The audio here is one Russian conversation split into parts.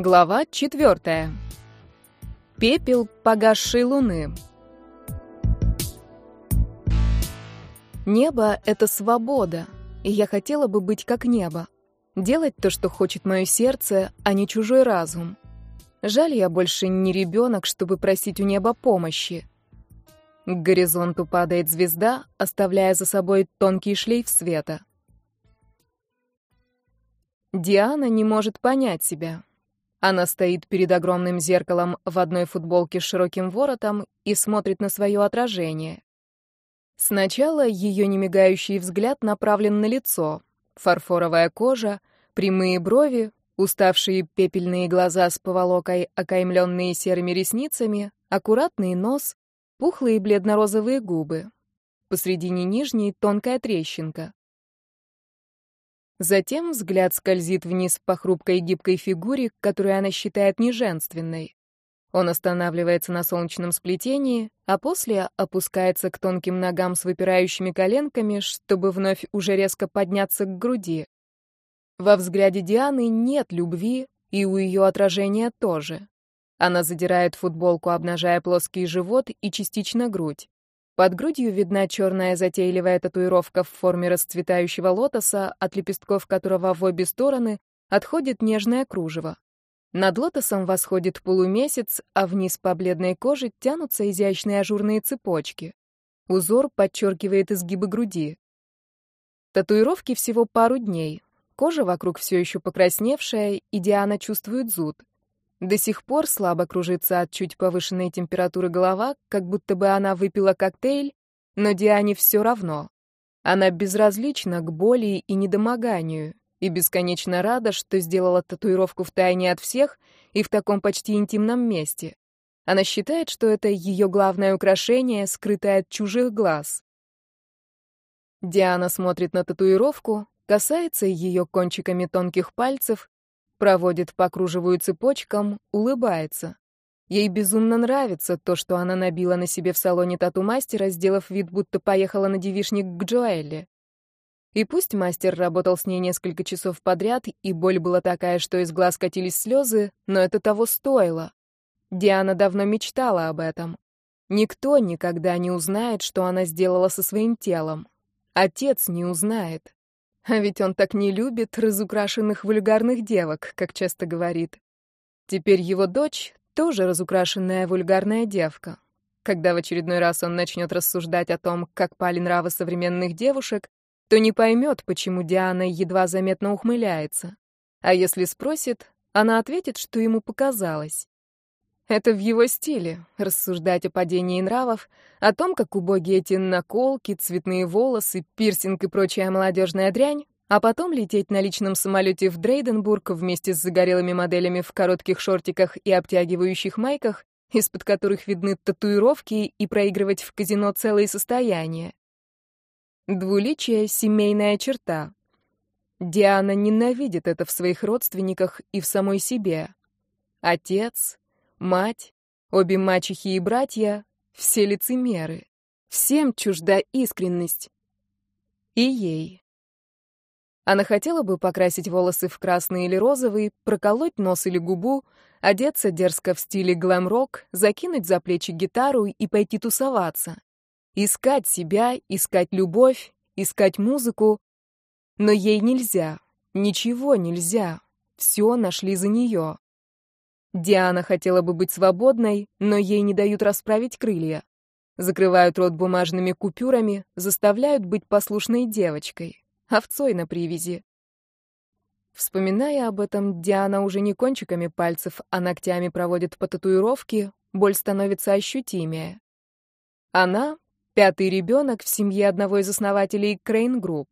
Глава четвертая. Пепел погасшей луны. Небо — это свобода, и я хотела бы быть как небо. Делать то, что хочет мое сердце, а не чужой разум. Жаль, я больше не ребенок, чтобы просить у неба помощи. К горизонту падает звезда, оставляя за собой тонкий шлейф света. Диана не может понять себя. Она стоит перед огромным зеркалом в одной футболке с широким воротом и смотрит на свое отражение. Сначала ее немигающий взгляд направлен на лицо. Фарфоровая кожа, прямые брови, уставшие пепельные глаза с поволокой, окаймленные серыми ресницами, аккуратный нос, пухлые бледно-розовые губы. Посредине нижней тонкая трещинка. Затем взгляд скользит вниз по хрупкой гибкой фигуре, которую она считает неженственной. Он останавливается на солнечном сплетении, а после опускается к тонким ногам с выпирающими коленками, чтобы вновь уже резко подняться к груди. Во взгляде Дианы нет любви, и у ее отражения тоже. Она задирает футболку, обнажая плоский живот и частично грудь. Под грудью видна черная затейливая татуировка в форме расцветающего лотоса, от лепестков которого в обе стороны отходит нежное кружево. Над лотосом восходит полумесяц, а вниз по бледной коже тянутся изящные ажурные цепочки. Узор подчеркивает изгибы груди. Татуировки всего пару дней. Кожа вокруг все еще покрасневшая, и Диана чувствует зуд. До сих пор слабо кружится от чуть повышенной температуры голова, как будто бы она выпила коктейль, но Диане все равно. Она безразлична к боли и недомоганию, и бесконечно рада, что сделала татуировку в тайне от всех и в таком почти интимном месте. Она считает, что это ее главное украшение, скрытое от чужих глаз. Диана смотрит на татуировку, касается ее кончиками тонких пальцев, проводит по кружеву цепочкам, улыбается. Ей безумно нравится то, что она набила на себе в салоне тату-мастера, сделав вид, будто поехала на девишник к Джоэлле. И пусть мастер работал с ней несколько часов подряд, и боль была такая, что из глаз катились слезы, но это того стоило. Диана давно мечтала об этом. Никто никогда не узнает, что она сделала со своим телом. Отец не узнает. А ведь он так не любит разукрашенных вульгарных девок, как часто говорит. Теперь его дочь тоже разукрашенная вульгарная девка. Когда в очередной раз он начнет рассуждать о том, как пали нравы современных девушек, то не поймет, почему Диана едва заметно ухмыляется. А если спросит, она ответит, что ему показалось. Это в его стиле — рассуждать о падении нравов, о том, как убогие эти наколки, цветные волосы, пирсинг и прочая молодежная дрянь, а потом лететь на личном самолете в Дрейденбург вместе с загорелыми моделями в коротких шортиках и обтягивающих майках, из-под которых видны татуировки, и проигрывать в казино целые состояния. Двуличие — семейная черта. Диана ненавидит это в своих родственниках и в самой себе. Отец, мать, обе мачехи и братья — все лицемеры. Всем чужда искренность. И ей. Она хотела бы покрасить волосы в красный или розовый, проколоть нос или губу, одеться дерзко в стиле глэм-рок, закинуть за плечи гитару и пойти тусоваться. Искать себя, искать любовь, искать музыку. Но ей нельзя. Ничего нельзя. Все нашли за нее. Диана хотела бы быть свободной, но ей не дают расправить крылья. Закрывают рот бумажными купюрами, заставляют быть послушной девочкой, овцой на привязи. Вспоминая об этом, Диана уже не кончиками пальцев, а ногтями проводит по татуировке, боль становится ощутимее. Она Пятый ребенок в семье одного из основателей Crane Group.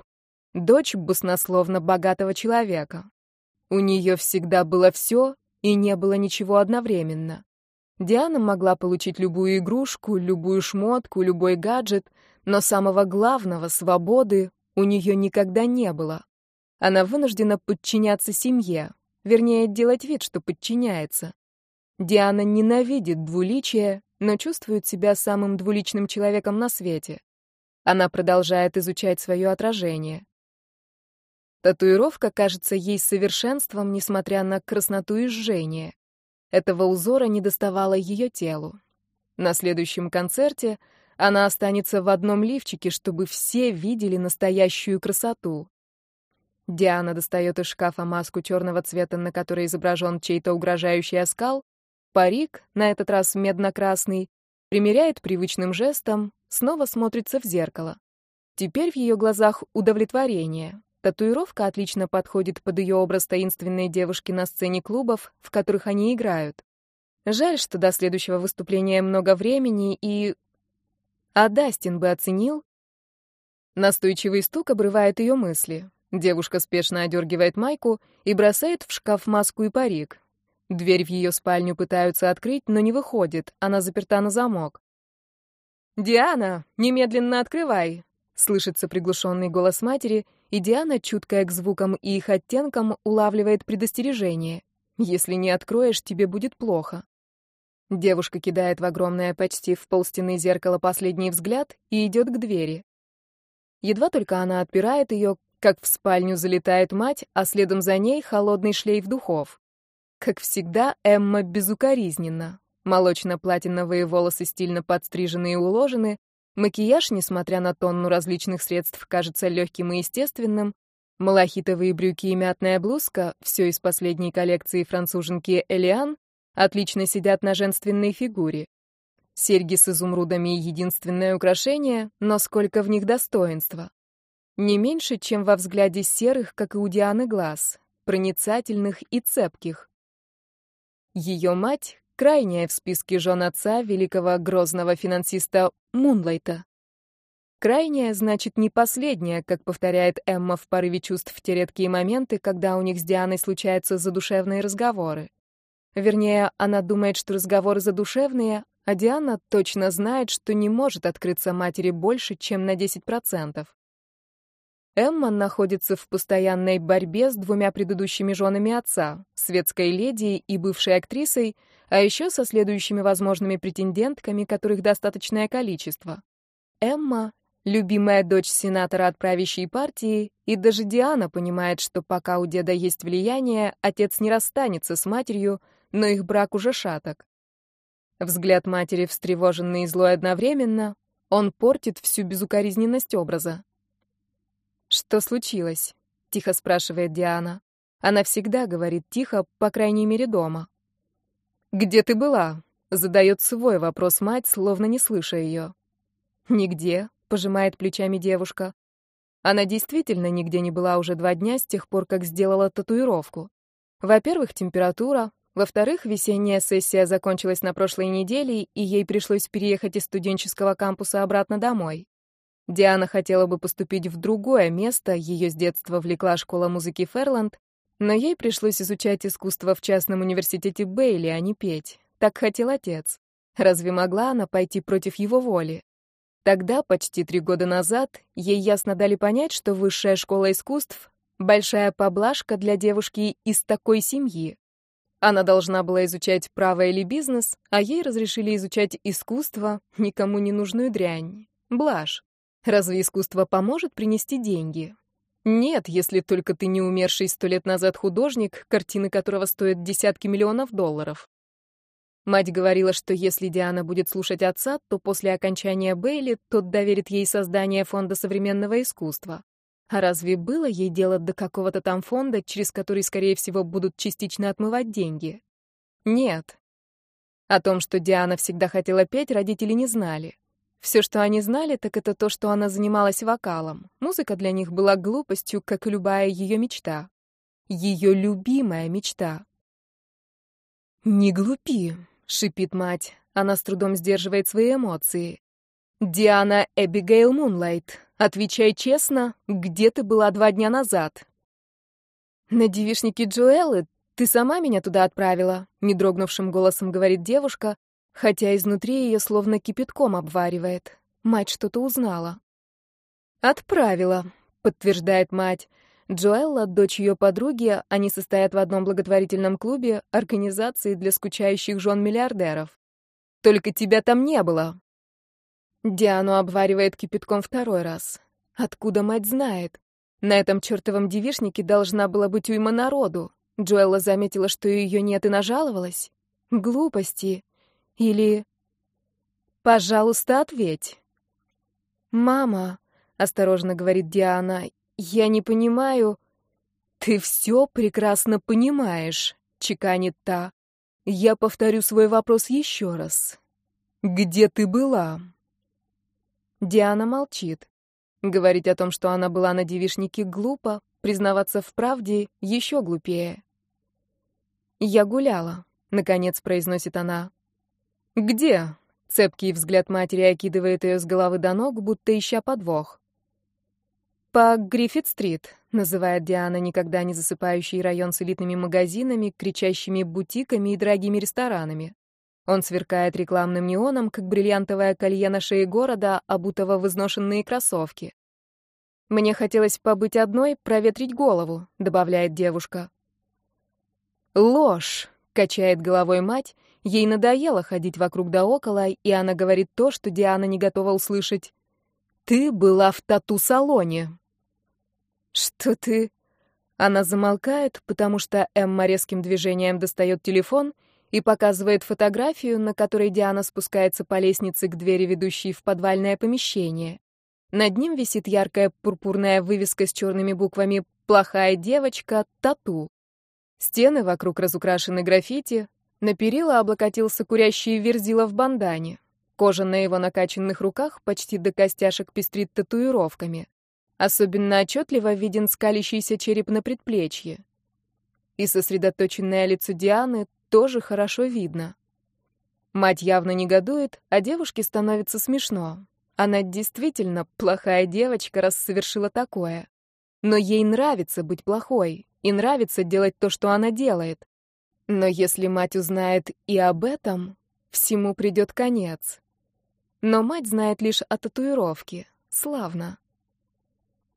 Дочь баснословно богатого человека. У нее всегда было все, и не было ничего одновременно. Диана могла получить любую игрушку, любую шмотку, любой гаджет, но самого главного — свободы — у нее никогда не было. Она вынуждена подчиняться семье, вернее, делать вид, что подчиняется. Диана ненавидит двуличие, но чувствует себя самым двуличным человеком на свете. Она продолжает изучать свое отражение. Татуировка кажется ей совершенством, несмотря на красноту и жжение. Этого узора не доставало ее телу. На следующем концерте она останется в одном лифчике, чтобы все видели настоящую красоту. Диана достает из шкафа маску черного цвета, на которой изображен чей-то угрожающий оскал, парик, на этот раз медно-красный, примеряет привычным жестом, снова смотрится в зеркало. Теперь в ее глазах удовлетворение. Татуировка отлично подходит под ее образ таинственной девушки на сцене клубов, в которых они играют. Жаль, что до следующего выступления много времени и... А Дастин бы оценил. Настойчивый стук обрывает ее мысли. Девушка спешно одергивает майку и бросает в шкаф маску и парик. Дверь в ее спальню пытаются открыть, но не выходит, она заперта на замок. «Диана, немедленно открывай!» Слышится приглушенный голос матери, и Диана, чуткая к звукам и их оттенкам, улавливает предостережение. «Если не откроешь, тебе будет плохо». Девушка кидает в огромное почти в полстены зеркало последний взгляд и идет к двери. Едва только она отпирает ее, как в спальню залетает мать, а следом за ней холодный шлейф духов. Как всегда, Эмма безукоризненна. Молочно-платиновые волосы стильно подстрижены и уложены, макияж, несмотря на тонну различных средств, кажется легким и естественным, малахитовые брюки и мятная блузка, все из последней коллекции француженки Элиан, отлично сидят на женственной фигуре. Серьги с изумрудами — единственное украшение, но сколько в них достоинства. Не меньше, чем во взгляде серых, как и у Дианы, глаз, проницательных и цепких. Ее мать — крайняя в списке жен отца великого грозного финансиста Мунлайта. Крайняя значит не последняя, как повторяет Эмма в порыве чувств в те редкие моменты, когда у них с Дианой случаются задушевные разговоры. Вернее, она думает, что разговоры задушевные, а Диана точно знает, что не может открыться матери больше, чем на 10%. Эмма находится в постоянной борьбе с двумя предыдущими женами отца, светской леди и бывшей актрисой, а еще со следующими возможными претендентками, которых достаточное количество. Эмма — любимая дочь сенатора от правящей партии, и даже Диана понимает, что пока у деда есть влияние, отец не расстанется с матерью, но их брак уже шаток. Взгляд матери встревоженный и злой одновременно, он портит всю безукоризненность образа. «Что случилось?» — тихо спрашивает Диана. Она всегда говорит тихо, по крайней мере, дома. «Где ты была?» — задает свой вопрос мать, словно не слыша ее. «Нигде», — пожимает плечами девушка. Она действительно нигде не была уже два дня с тех пор, как сделала татуировку. Во-первых, температура. Во-вторых, весенняя сессия закончилась на прошлой неделе, и ей пришлось переехать из студенческого кампуса обратно домой. Диана хотела бы поступить в другое место, ее с детства влекла школа музыки Ферланд, но ей пришлось изучать искусство в частном университете Бейли, а не петь. Так хотел отец. Разве могла она пойти против его воли? Тогда, почти три года назад, ей ясно дали понять, что высшая школа искусств — большая поблажка для девушки из такой семьи. Она должна была изучать право или бизнес, а ей разрешили изучать искусство, никому не нужную дрянь. Блажь. Разве искусство поможет принести деньги? Нет, если только ты не умерший сто лет назад художник, картины которого стоят десятки миллионов долларов. Мать говорила, что если Диана будет слушать отца, то после окончания Бейли тот доверит ей создание фонда современного искусства. А разве было ей дело до какого-то там фонда, через который, скорее всего, будут частично отмывать деньги? Нет. О том, что Диана всегда хотела петь, родители не знали. Все, что они знали, так это то, что она занималась вокалом. Музыка для них была глупостью, как и любая ее мечта. Ее любимая мечта. «Не глупи», — шипит мать. Она с трудом сдерживает свои эмоции. «Диана Эбигейл Мунлайт, отвечай честно, где ты была два дня назад?» «На девишнике Джоэллы ты сама меня туда отправила», — недрогнувшим голосом говорит девушка, хотя изнутри ее словно кипятком обваривает. Мать что-то узнала. «Отправила», — подтверждает мать. Джоэлла, дочь ее подруги, они состоят в одном благотворительном клубе, организации для скучающих жен миллиардеров. Только тебя там не было. Диану обваривает кипятком второй раз. Откуда мать знает? На этом чертовом девишнике должна была быть уйма народу. Джоэлла заметила, что ее нет, и нажаловалась. Глупости. Или... Пожалуйста, ответь. «Мама», — осторожно говорит Диана, — «я не понимаю...» «Ты все прекрасно понимаешь», — чеканит та. «Я повторю свой вопрос еще раз. Где ты была?» Диана молчит. Говорить о том, что она была на девишнике, глупо, признаваться в правде еще глупее. «Я гуляла», — наконец произносит она. «Где?» — цепкий взгляд матери окидывает ее с головы до ног, будто ища подвох. «По Гриффит-стрит», — называет Диана никогда не засыпающий район с элитными магазинами, кричащими бутиками и дорогими ресторанами. Он сверкает рекламным неоном, как бриллиантовое колье на шее города, обутого в изношенные кроссовки. «Мне хотелось побыть одной, проветрить голову», — добавляет девушка. «Ложь», — качает головой мать, ей надоело ходить вокруг да около, и она говорит то, что Диана не готова услышать. «Ты была в тату-салоне». «Что ты...» Она замолкает, потому что Эмма резким движением достает телефон — и показывает фотографию, на которой Диана спускается по лестнице к двери, ведущей в подвальное помещение. Над ним висит яркая пурпурная вывеска с черными буквами «Плохая девочка. Тату». Стены вокруг разукрашены граффити, на перила облокотился курящий верзила в бандане. Кожа на его накачанных руках почти до костяшек пестрит татуировками. Особенно отчетливо виден скалящийся череп на предплечье. И сосредоточенное лицо Дианы тоже хорошо видно. Мать явно негодует, а девушке становится смешно. Она действительно плохая девочка, раз совершила такое. Но ей нравится быть плохой, и нравится делать то, что она делает. Но если мать узнает и об этом, всему придет конец. Но мать знает лишь о татуировке. Славно.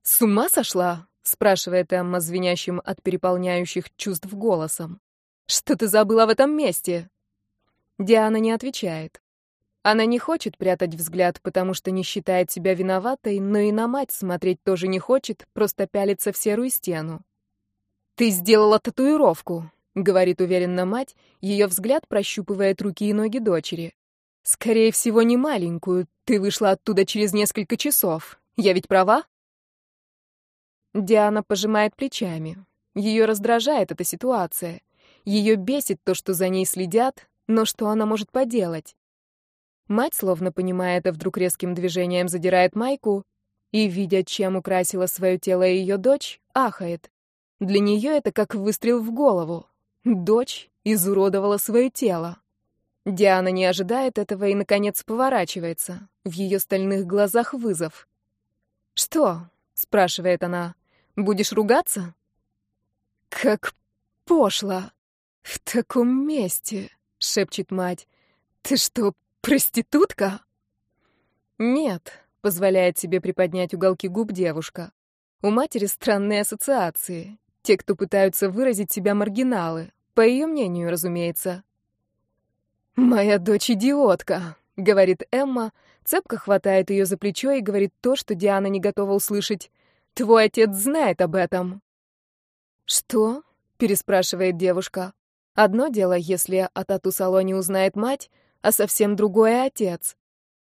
«С ума сошла?» — спрашивает Эмма звенящим от переполняющих чувств голосом. Что ты забыла в этом месте?» Диана не отвечает. Она не хочет прятать взгляд, потому что не считает себя виноватой, но и на мать смотреть тоже не хочет, просто пялится в серую стену. «Ты сделала татуировку», — говорит уверенно мать, ее взгляд прощупывает руки и ноги дочери. «Скорее всего, не маленькую. Ты вышла оттуда через несколько часов. Я ведь права?» Диана пожимает плечами. Ее раздражает эта ситуация. Ее бесит то, что за ней следят, но что она может поделать? Мать, словно понимая это, вдруг резким движением задирает майку и, видя, чем украсила свое тело ее дочь, ахает. Для нее это как выстрел в голову. Дочь изуродовала свое тело. Диана не ожидает этого и, наконец, поворачивается. В ее стальных глазах вызов. «Что?» — спрашивает она. «Будешь ругаться?» «Как пошло!» «В таком месте», — шепчет мать. «Ты что, проститутка?» «Нет», — позволяет себе приподнять уголки губ девушка. У матери странные ассоциации. Те, кто пытаются выразить себя маргиналы. По ее мнению, разумеется. «Моя дочь идиотка», — говорит Эмма, цепко хватает ее за плечо и говорит то, что Диана не готова услышать. «Твой отец знает об этом». «Что?» — переспрашивает девушка. Одно дело, если о тату-салоне узнает мать, а совсем другое — отец.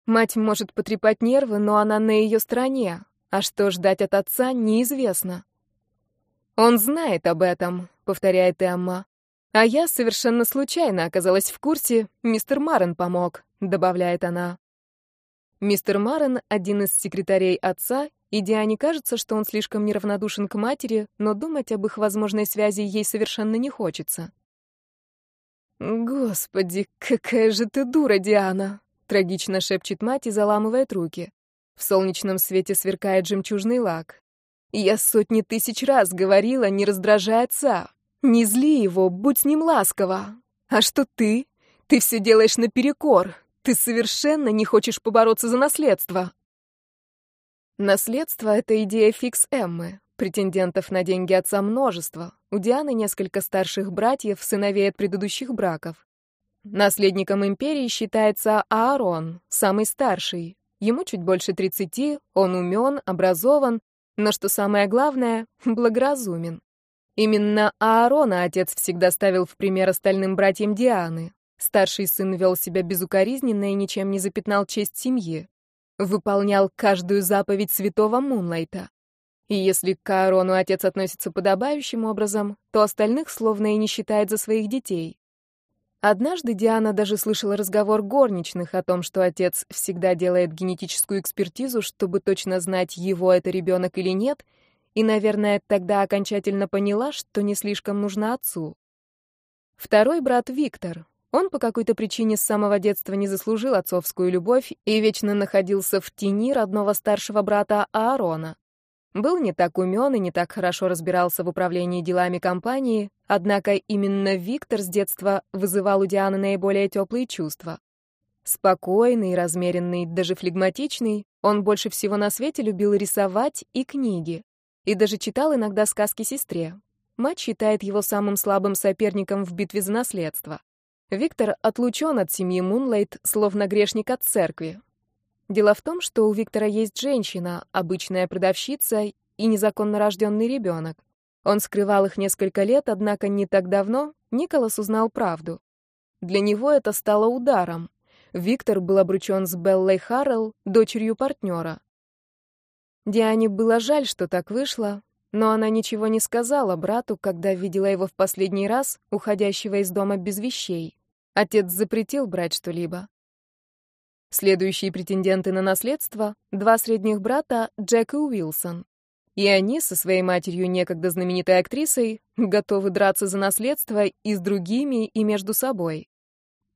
Мать может потрепать нервы, но она на ее стороне, а что ждать от отца, неизвестно. «Он знает об этом», — повторяет Эмма. «А я совершенно случайно оказалась в курсе, мистер Марен помог», — добавляет она. Мистер Марен — один из секретарей отца, и Диане кажется, что он слишком неравнодушен к матери, но думать об их возможной связи ей совершенно не хочется. «Господи, какая же ты дура, Диана!» — трагично шепчет мать и заламывает руки. В солнечном свете сверкает жемчужный лак. «Я сотни тысяч раз говорила, не раздражай отца. Не зли его, будь с ним ласкова. А что ты? Ты все делаешь наперекор. Ты совершенно не хочешь побороться за наследство». Наследство — это идея фикс Эммы. Претендентов на деньги отца множество. У Дианы несколько старших братьев, сыновей от предыдущих браков. Наследником империи считается Аарон, самый старший. Ему чуть больше 30, он умен, образован, но что самое главное, благоразумен. Именно Аарона отец всегда ставил в пример остальным братьям Дианы. Старший сын вел себя безукоризненно и ничем не запятнал честь семьи. Выполнял каждую заповедь святого Мунлайта. И если к Аарону отец относится подобающим образом, то остальных словно и не считает за своих детей. Однажды Диана даже слышала разговор горничных о том, что отец всегда делает генетическую экспертизу, чтобы точно знать, его это ребенок или нет, и, наверное, тогда окончательно поняла, что не слишком нужна отцу. Второй брат Виктор. Он по какой-то причине с самого детства не заслужил отцовскую любовь и вечно находился в тени родного старшего брата Аарона. Был не так умен и не так хорошо разбирался в управлении делами компании, однако именно Виктор с детства вызывал у Дианы наиболее теплые чувства. Спокойный, размеренный, даже флегматичный, он больше всего на свете любил рисовать и книги и даже читал иногда сказки сестре. Мать считает его самым слабым соперником в битве за наследство. Виктор отлучен от семьи Мунлайт, словно грешник от церкви. Дело в том, что у Виктора есть женщина, обычная продавщица и незаконно рожденный ребенок. Он скрывал их несколько лет, однако не так давно Николас узнал правду. Для него это стало ударом. Виктор был обручен с Беллой Харрелл, дочерью партнера. Диане было жаль, что так вышло, но она ничего не сказала брату, когда видела его в последний раз, уходящего из дома без вещей. Отец запретил брать что-либо. Следующие претенденты на наследство — два средних брата Джек и Уилсон. И они со своей матерью, некогда знаменитой актрисой, готовы драться за наследство и с другими, и между собой.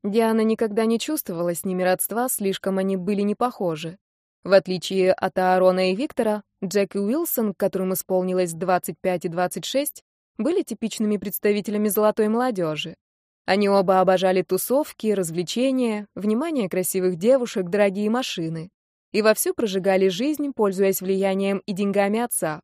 Диана никогда не чувствовала с ними родства, слишком они были не похожи. В отличие от Аарона и Виктора, Джек и Уилсон, которым исполнилось 25 и 26, были типичными представителями золотой молодежи. Они оба обожали тусовки, развлечения, внимание красивых девушек, дорогие машины. И вовсю прожигали жизнь, пользуясь влиянием и деньгами отца.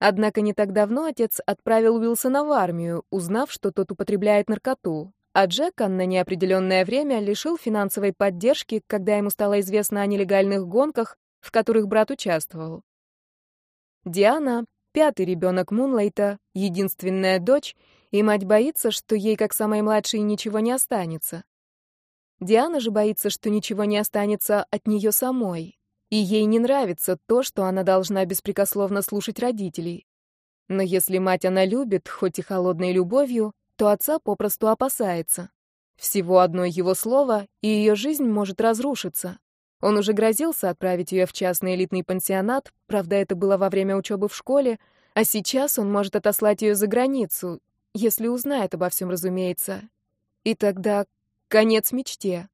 Однако не так давно отец отправил Уилсона в армию, узнав, что тот употребляет наркоту, а Джека на неопределенное время лишил финансовой поддержки, когда ему стало известно о нелегальных гонках, в которых брат участвовал. Диана, пятый ребенок Мунлайта, единственная дочь, и мать боится, что ей, как самой младшей, ничего не останется. Диана же боится, что ничего не останется от нее самой, и ей не нравится то, что она должна беспрекословно слушать родителей. Но если мать она любит, хоть и холодной любовью, то отца попросту опасается. Всего одно его слово, и ее жизнь может разрушиться. Он уже грозился отправить ее в частный элитный пансионат, правда, это было во время учебы в школе, а сейчас он может отослать ее за границу, если узнает обо всем, разумеется. И тогда конец мечте.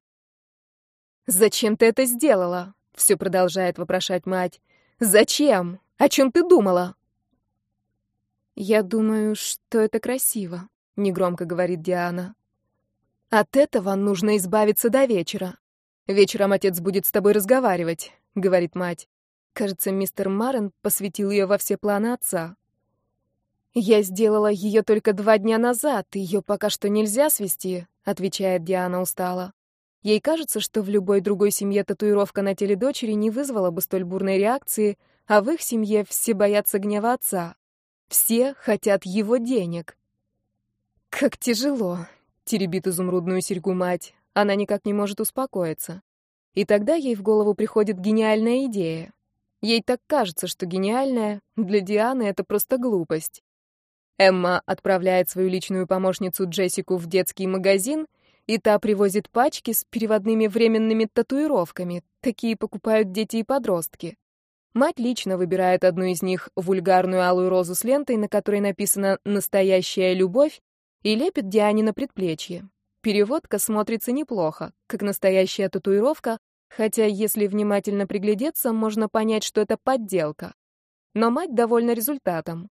«Зачем ты это сделала?» — все продолжает вопрошать мать. «Зачем? О чем ты думала?» «Я думаю, что это красиво», негромко говорит Диана. От этого нужно избавиться до вечера. Вечером отец будет с тобой разговаривать, говорит мать. Кажется, мистер Марен посвятил ее во все планы отца. Я сделала ее только два дня назад, ее пока что нельзя свести, отвечает Диана устало. Ей кажется, что в любой другой семье татуировка на теле дочери не вызвала бы столь бурной реакции, а в их семье все боятся гнева отца. Все хотят его денег. «Как тяжело!» — теребит изумрудную серьгу мать. Она никак не может успокоиться. И тогда ей в голову приходит гениальная идея. Ей так кажется, что гениальная, для Дианы это просто глупость. Эмма отправляет свою личную помощницу Джессику в детский магазин, и та привозит пачки с переводными временными татуировками. Такие покупают дети и подростки. Мать лично выбирает одну из них, вульгарную алую розу с лентой, на которой написано «Настоящая любовь», и лепит Диане на предплечье. Переводка смотрится неплохо, как настоящая татуировка, хотя если внимательно приглядеться, можно понять, что это подделка. Но мать довольна результатом.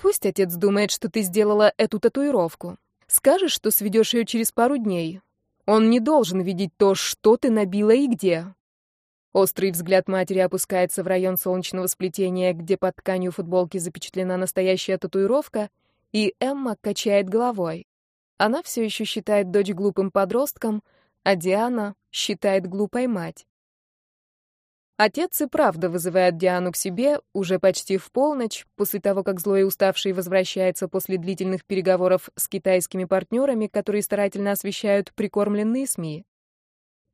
Пусть отец думает, что ты сделала эту татуировку. Скажешь, что сведешь ее через пару дней. Он не должен видеть то, что ты набила и где. Острый взгляд матери опускается в район солнечного сплетения, где под тканью футболки запечатлена настоящая татуировка, и Эмма качает головой. Она все еще считает дочь глупым подростком, а Диана считает глупой мать. Отец и правда вызывает Диану к себе уже почти в полночь, после того, как злой и уставший возвращается после длительных переговоров с китайскими партнерами, которые старательно освещают прикормленные СМИ.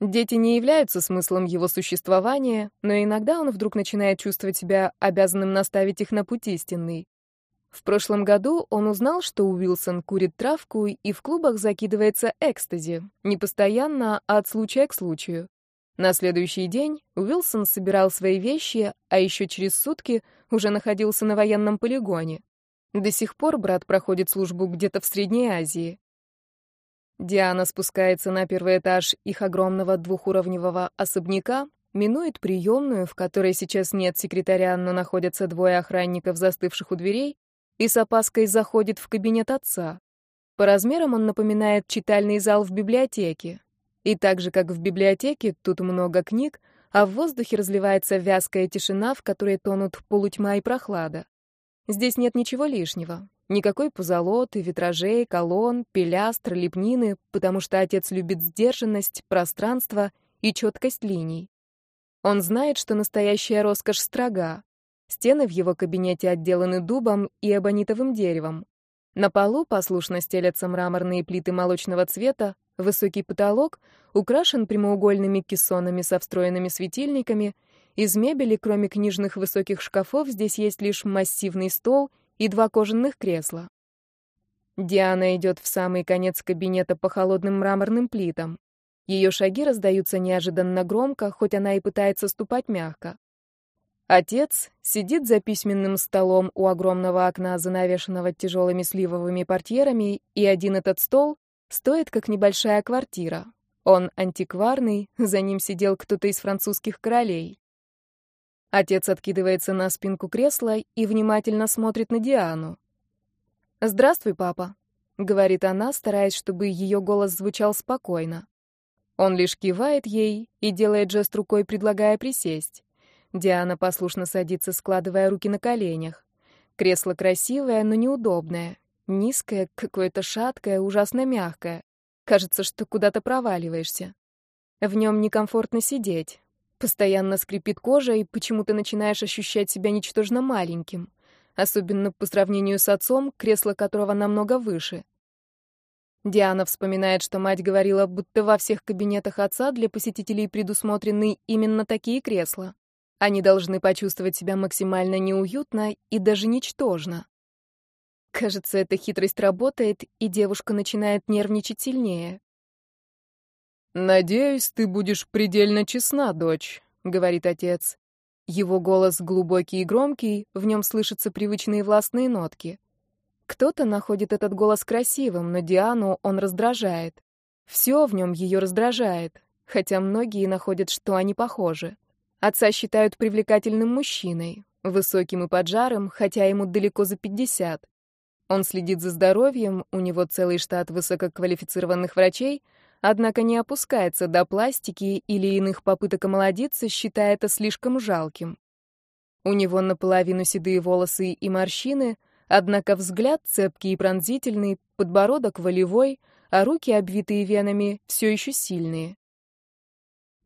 Дети не являются смыслом его существования, но иногда он вдруг начинает чувствовать себя обязанным наставить их на путь истинный. В прошлом году он узнал, что Уилсон курит травку и в клубах закидывается экстази, не постоянно, а от случая к случаю. На следующий день Уилсон собирал свои вещи, а еще через сутки уже находился на военном полигоне. До сих пор брат проходит службу где-то в Средней Азии. Диана спускается на первый этаж их огромного двухуровневого особняка, минует приемную, в которой сейчас нет секретаря, но находятся двое охранников, застывших у дверей, и с опаской заходит в кабинет отца. По размерам он напоминает читальный зал в библиотеке, и так же, как в библиотеке, тут много книг, а в воздухе разливается вязкая тишина, в которой тонут полутьма и прохлада. Здесь нет ничего лишнего. Никакой позолоты, витражей, колонн, пилястр, лепнины, потому что отец любит сдержанность, пространство и четкость линий. Он знает, что настоящая роскошь строга. Стены в его кабинете отделаны дубом и абонитовым деревом. На полу послушно стелятся мраморные плиты молочного цвета, Высокий потолок украшен прямоугольными кессонами со встроенными светильниками. Из мебели, кроме книжных высоких шкафов, здесь есть лишь массивный стол и два кожаных кресла. Диана идет в самый конец кабинета по холодным мраморным плитам. Ее шаги раздаются неожиданно громко, хоть она и пытается ступать мягко. Отец сидит за письменным столом у огромного окна, занавешенного тяжелыми сливовыми портьерами, и один этот стол Стоит как небольшая квартира. Он антикварный, за ним сидел кто-то из французских королей. Отец откидывается на спинку кресла и внимательно смотрит на Диану. «Здравствуй, папа», — говорит она, стараясь, чтобы ее голос звучал спокойно. Он лишь кивает ей и делает жест рукой, предлагая присесть. Диана послушно садится, складывая руки на коленях. Кресло красивое, но неудобное. Низкое, какое-то шаткое, ужасно мягкое. Кажется, что куда-то проваливаешься. В нем некомфортно сидеть. Постоянно скрипит кожа, и почему-то начинаешь ощущать себя ничтожно маленьким. Особенно по сравнению с отцом, кресло которого намного выше. Диана вспоминает, что мать говорила, будто во всех кабинетах отца для посетителей предусмотрены именно такие кресла. Они должны почувствовать себя максимально неуютно и даже ничтожно. Кажется, эта хитрость работает, и девушка начинает нервничать сильнее. «Надеюсь, ты будешь предельно честна, дочь», — говорит отец. Его голос глубокий и громкий, в нем слышатся привычные властные нотки. Кто-то находит этот голос красивым, но Диану он раздражает. Все в нем ее раздражает, хотя многие находят, что они похожи. Отца считают привлекательным мужчиной, высоким и поджарым, хотя ему далеко за пятьдесят. Он следит за здоровьем, у него целый штат высококвалифицированных врачей, однако не опускается до пластики или иных попыток омолодиться, считая это слишком жалким. У него наполовину седые волосы и морщины, однако взгляд цепкий и пронзительный, подбородок волевой, а руки, обвитые венами, все еще сильные.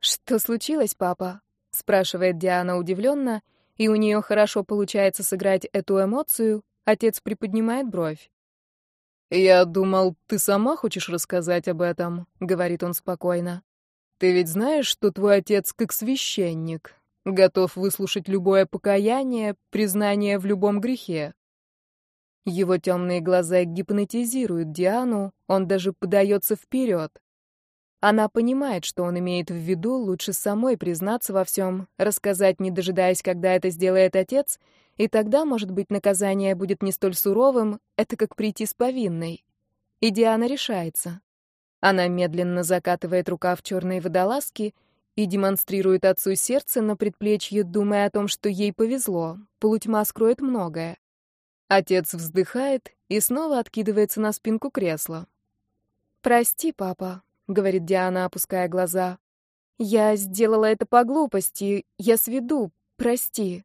«Что случилось, папа?» — спрашивает Диана удивленно, и у нее хорошо получается сыграть эту эмоцию, Отец приподнимает бровь. «Я думал, ты сама хочешь рассказать об этом», — говорит он спокойно. «Ты ведь знаешь, что твой отец как священник, готов выслушать любое покаяние, признание в любом грехе». Его темные глаза гипнотизируют Диану, он даже подается вперед. Она понимает, что он имеет в виду, лучше самой признаться во всем, рассказать, не дожидаясь, когда это сделает отец, и тогда, может быть, наказание будет не столь суровым, это как прийти с повинной. И Диана решается. Она медленно закатывает рукав черной водолазки и демонстрирует отцу сердце на предплечье, думая о том, что ей повезло, полутьма скроет многое. Отец вздыхает и снова откидывается на спинку кресла. «Прости, папа», говорит Диана, опуская глаза. Я сделала это по глупости. Я сведу. Прости.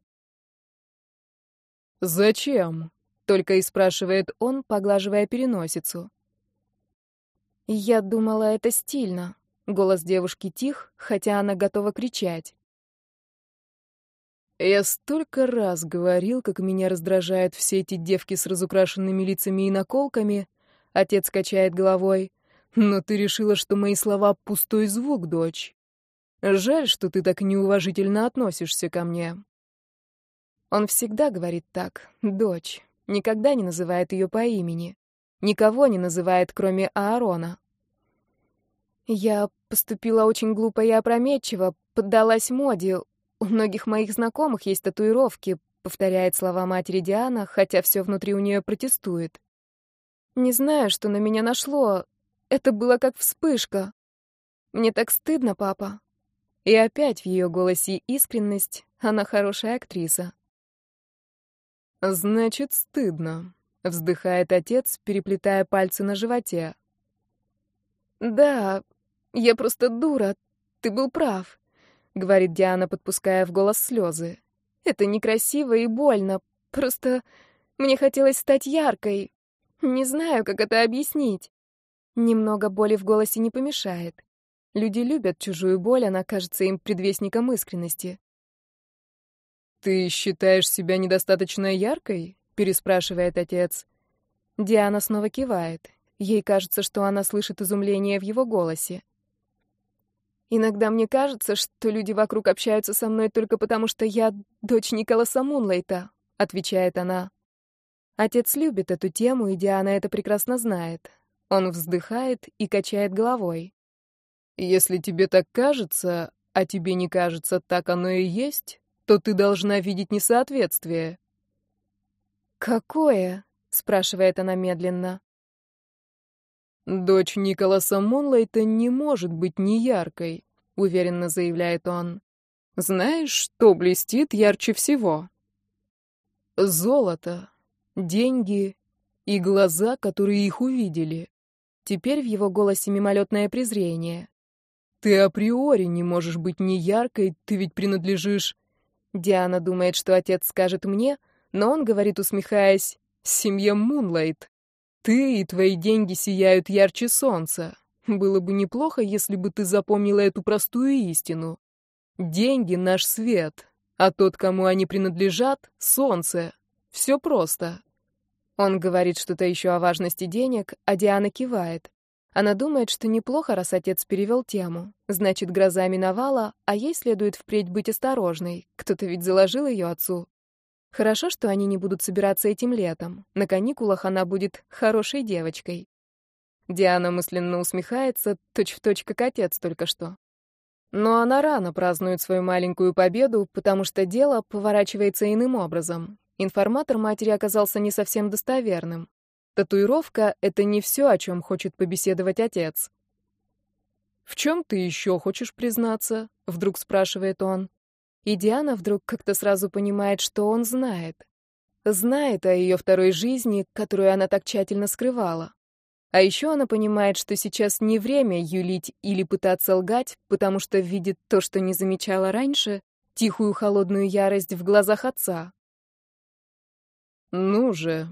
Зачем? только и спрашивает он, поглаживая переносицу. Я думала, это стильно. Голос девушки тих, хотя она готова кричать. Я столько раз говорил, как меня раздражают все эти девки с разукрашенными лицами и наколками. Отец качает головой. Но ты решила, что мои слова — пустой звук, дочь. Жаль, что ты так неуважительно относишься ко мне. Он всегда говорит так, дочь, никогда не называет ее по имени. Никого не называет, кроме Аарона. Я поступила очень глупо и опрометчиво, поддалась моде. У многих моих знакомых есть татуировки, повторяет слова матери Диана, хотя все внутри у нее протестует. Не знаю, что на меня нашло. Это было как вспышка. Мне так стыдно, папа. И опять в ее голосе искренность. Она хорошая актриса. Значит, стыдно, вздыхает отец, переплетая пальцы на животе. Да, я просто дура. Ты был прав, говорит Диана, подпуская в голос слезы. Это некрасиво и больно. Просто мне хотелось стать яркой. Не знаю, как это объяснить. Немного боли в голосе не помешает. Люди любят чужую боль, она кажется им предвестником искренности. «Ты считаешь себя недостаточно яркой?» — переспрашивает отец. Диана снова кивает. Ей кажется, что она слышит изумление в его голосе. «Иногда мне кажется, что люди вокруг общаются со мной только потому, что я дочь Николаса Мунлайта», — отвечает она. Отец любит эту тему, и Диана это прекрасно знает. Он вздыхает и качает головой. Если тебе так кажется, а тебе не кажется, так оно и есть, то ты должна видеть несоответствие. Какое? спрашивает она медленно. Дочь Николаса Монлайта не может быть неяркой, уверенно заявляет он. Знаешь, что блестит ярче всего? Золото, деньги и глаза, которые их увидели. Теперь в его голосе мимолетное презрение. Ты априори не можешь быть неяркой, ты ведь принадлежишь... Диана думает, что отец скажет мне, но он говорит, усмехаясь, «Семья Мунлайт. Ты и твои деньги сияют ярче солнца. Было бы неплохо, если бы ты запомнила эту простую истину. Деньги — наш свет, а тот, кому они принадлежат — солнце. Все просто». Он говорит что-то еще о важности денег, а Диана кивает. Она думает, что неплохо, раз отец перевел тему. Значит, гроза миновала, а ей следует впредь быть осторожной. Кто-то ведь заложил ее отцу. Хорошо, что они не будут собираться этим летом. На каникулах она будет хорошей девочкой. Диана мысленно усмехается, точь-в-точь, точь, как отец только что. Но она рано празднует свою маленькую победу, потому что дело поворачивается иным образом. Информатор матери оказался не совсем достоверным. Татуировка — это не все, о чем хочет побеседовать отец. «В чем ты еще хочешь признаться?» — вдруг спрашивает он. И Диана вдруг как-то сразу понимает, что он знает. Знает о ее второй жизни, которую она так тщательно скрывала. А еще она понимает, что сейчас не время юлить или пытаться лгать, потому что видит то, что не замечала раньше, тихую холодную ярость в глазах отца. «Ну же,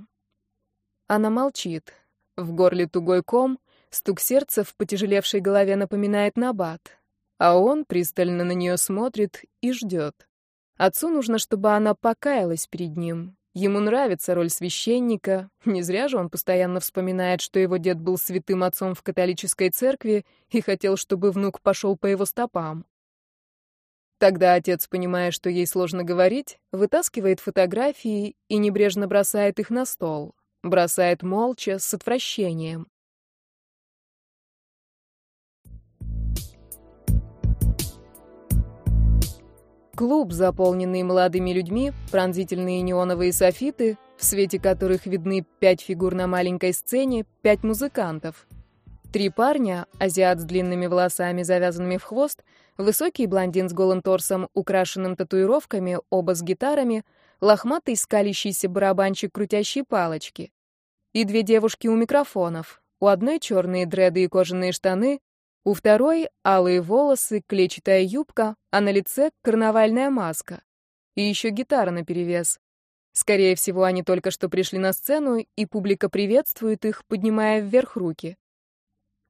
она молчит. В горле тугой ком, стук сердца в потяжелевшей голове напоминает набат. А он пристально на нее смотрит и ждет. Отцу нужно, чтобы она покаялась перед ним. Ему нравится роль священника. Не зря же он постоянно вспоминает, что его дед был святым отцом в католической церкви и хотел, чтобы внук пошел по его стопам. Тогда отец, понимая, что ей сложно говорить, вытаскивает фотографии и небрежно бросает их на стол. Бросает молча, с отвращением. Клуб, заполненный молодыми людьми, пронзительные неоновые софиты, в свете которых видны пять фигур на маленькой сцене, пять музыкантов. Три парня, азиат с длинными волосами, завязанными в хвост, высокий блондин с голым торсом, украшенным татуировками, оба с гитарами, лохматый скалящийся барабанщик крутящей палочки и две девушки у микрофонов. У одной черные дреды и кожаные штаны, у второй алые волосы, клетчатая юбка, а на лице карнавальная маска. И еще гитара наперевес. Скорее всего, они только что пришли на сцену, и публика приветствует их, поднимая вверх руки.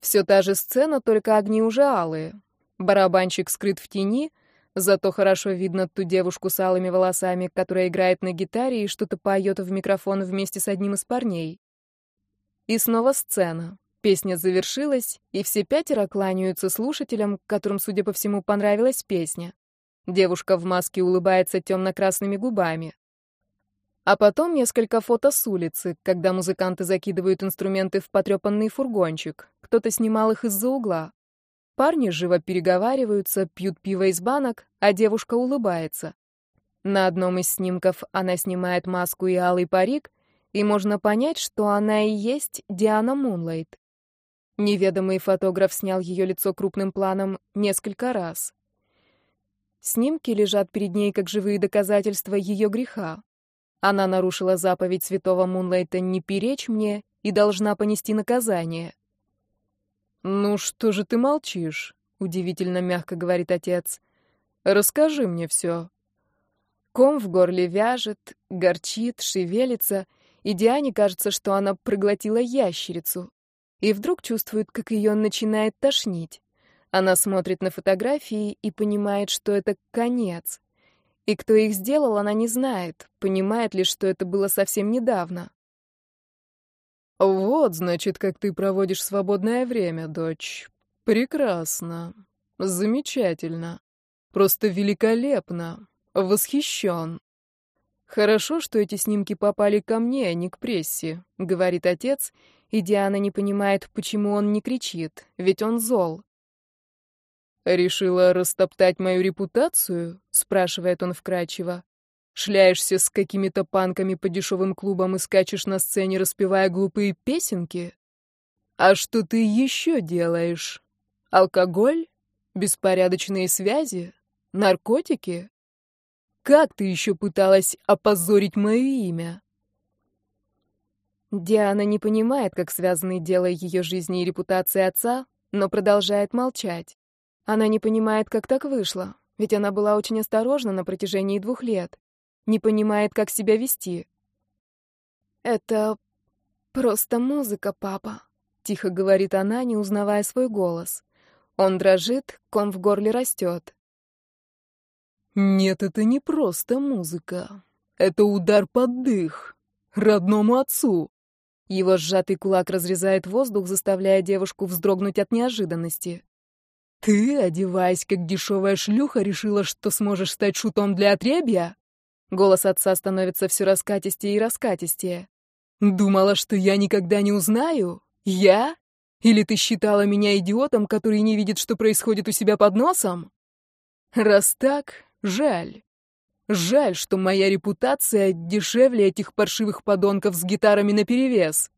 Все та же сцена, только огни уже алые. Барабанщик скрыт в тени, Зато хорошо видно ту девушку с алыми волосами, которая играет на гитаре и что-то поет в микрофон вместе с одним из парней. И снова сцена. Песня завершилась, и все пятеро кланяются слушателям, которым, судя по всему, понравилась песня. Девушка в маске улыбается темно-красными губами. А потом несколько фото с улицы, когда музыканты закидывают инструменты в потрепанный фургончик. Кто-то снимал их из-за угла. Парни живо переговариваются, пьют пиво из банок, а девушка улыбается. На одном из снимков она снимает маску и алый парик, и можно понять, что она и есть Диана Мунлайт. Неведомый фотограф снял ее лицо крупным планом несколько раз. Снимки лежат перед ней как живые доказательства ее греха. Она нарушила заповедь святого Мунлайта «не перечь мне» и должна понести наказание. «Ну что же ты молчишь?» — удивительно мягко говорит отец. «Расскажи мне все». Ком в горле вяжет, горчит, шевелится, и Диане кажется, что она проглотила ящерицу. И вдруг чувствует, как ее начинает тошнить. Она смотрит на фотографии и понимает, что это конец. И кто их сделал, она не знает, понимает лишь, что это было совсем недавно. «Вот, значит, как ты проводишь свободное время, дочь. Прекрасно. Замечательно. Просто великолепно. Восхищен. Хорошо, что эти снимки попали ко мне, а не к прессе», — говорит отец, и Диана не понимает, почему он не кричит, ведь он зол. «Решила растоптать мою репутацию?» — спрашивает он вкрадчиво. Шляешься с какими-то панками по дешевым клубам и скачешь на сцене, распевая глупые песенки? А что ты еще делаешь? Алкоголь? Беспорядочные связи? Наркотики? Как ты еще пыталась опозорить мое имя? Диана не понимает, как связаны дело ее жизни и репутации отца, но продолжает молчать. Она не понимает, как так вышло, ведь она была очень осторожна на протяжении двух лет не понимает, как себя вести. «Это просто музыка, папа», — тихо говорит она, не узнавая свой голос. Он дрожит, ком в горле растет. «Нет, это не просто музыка. Это удар под дых. Родному отцу». Его сжатый кулак разрезает воздух, заставляя девушку вздрогнуть от неожиданности. «Ты, одеваясь как дешевая шлюха, решила, что сможешь стать шутом для отребья?» Голос отца становится все раскатистее и раскатистее. «Думала, что я никогда не узнаю? Я? Или ты считала меня идиотом, который не видит, что происходит у себя под носом? Раз так, жаль. Жаль, что моя репутация дешевле этих паршивых подонков с гитарами наперевес».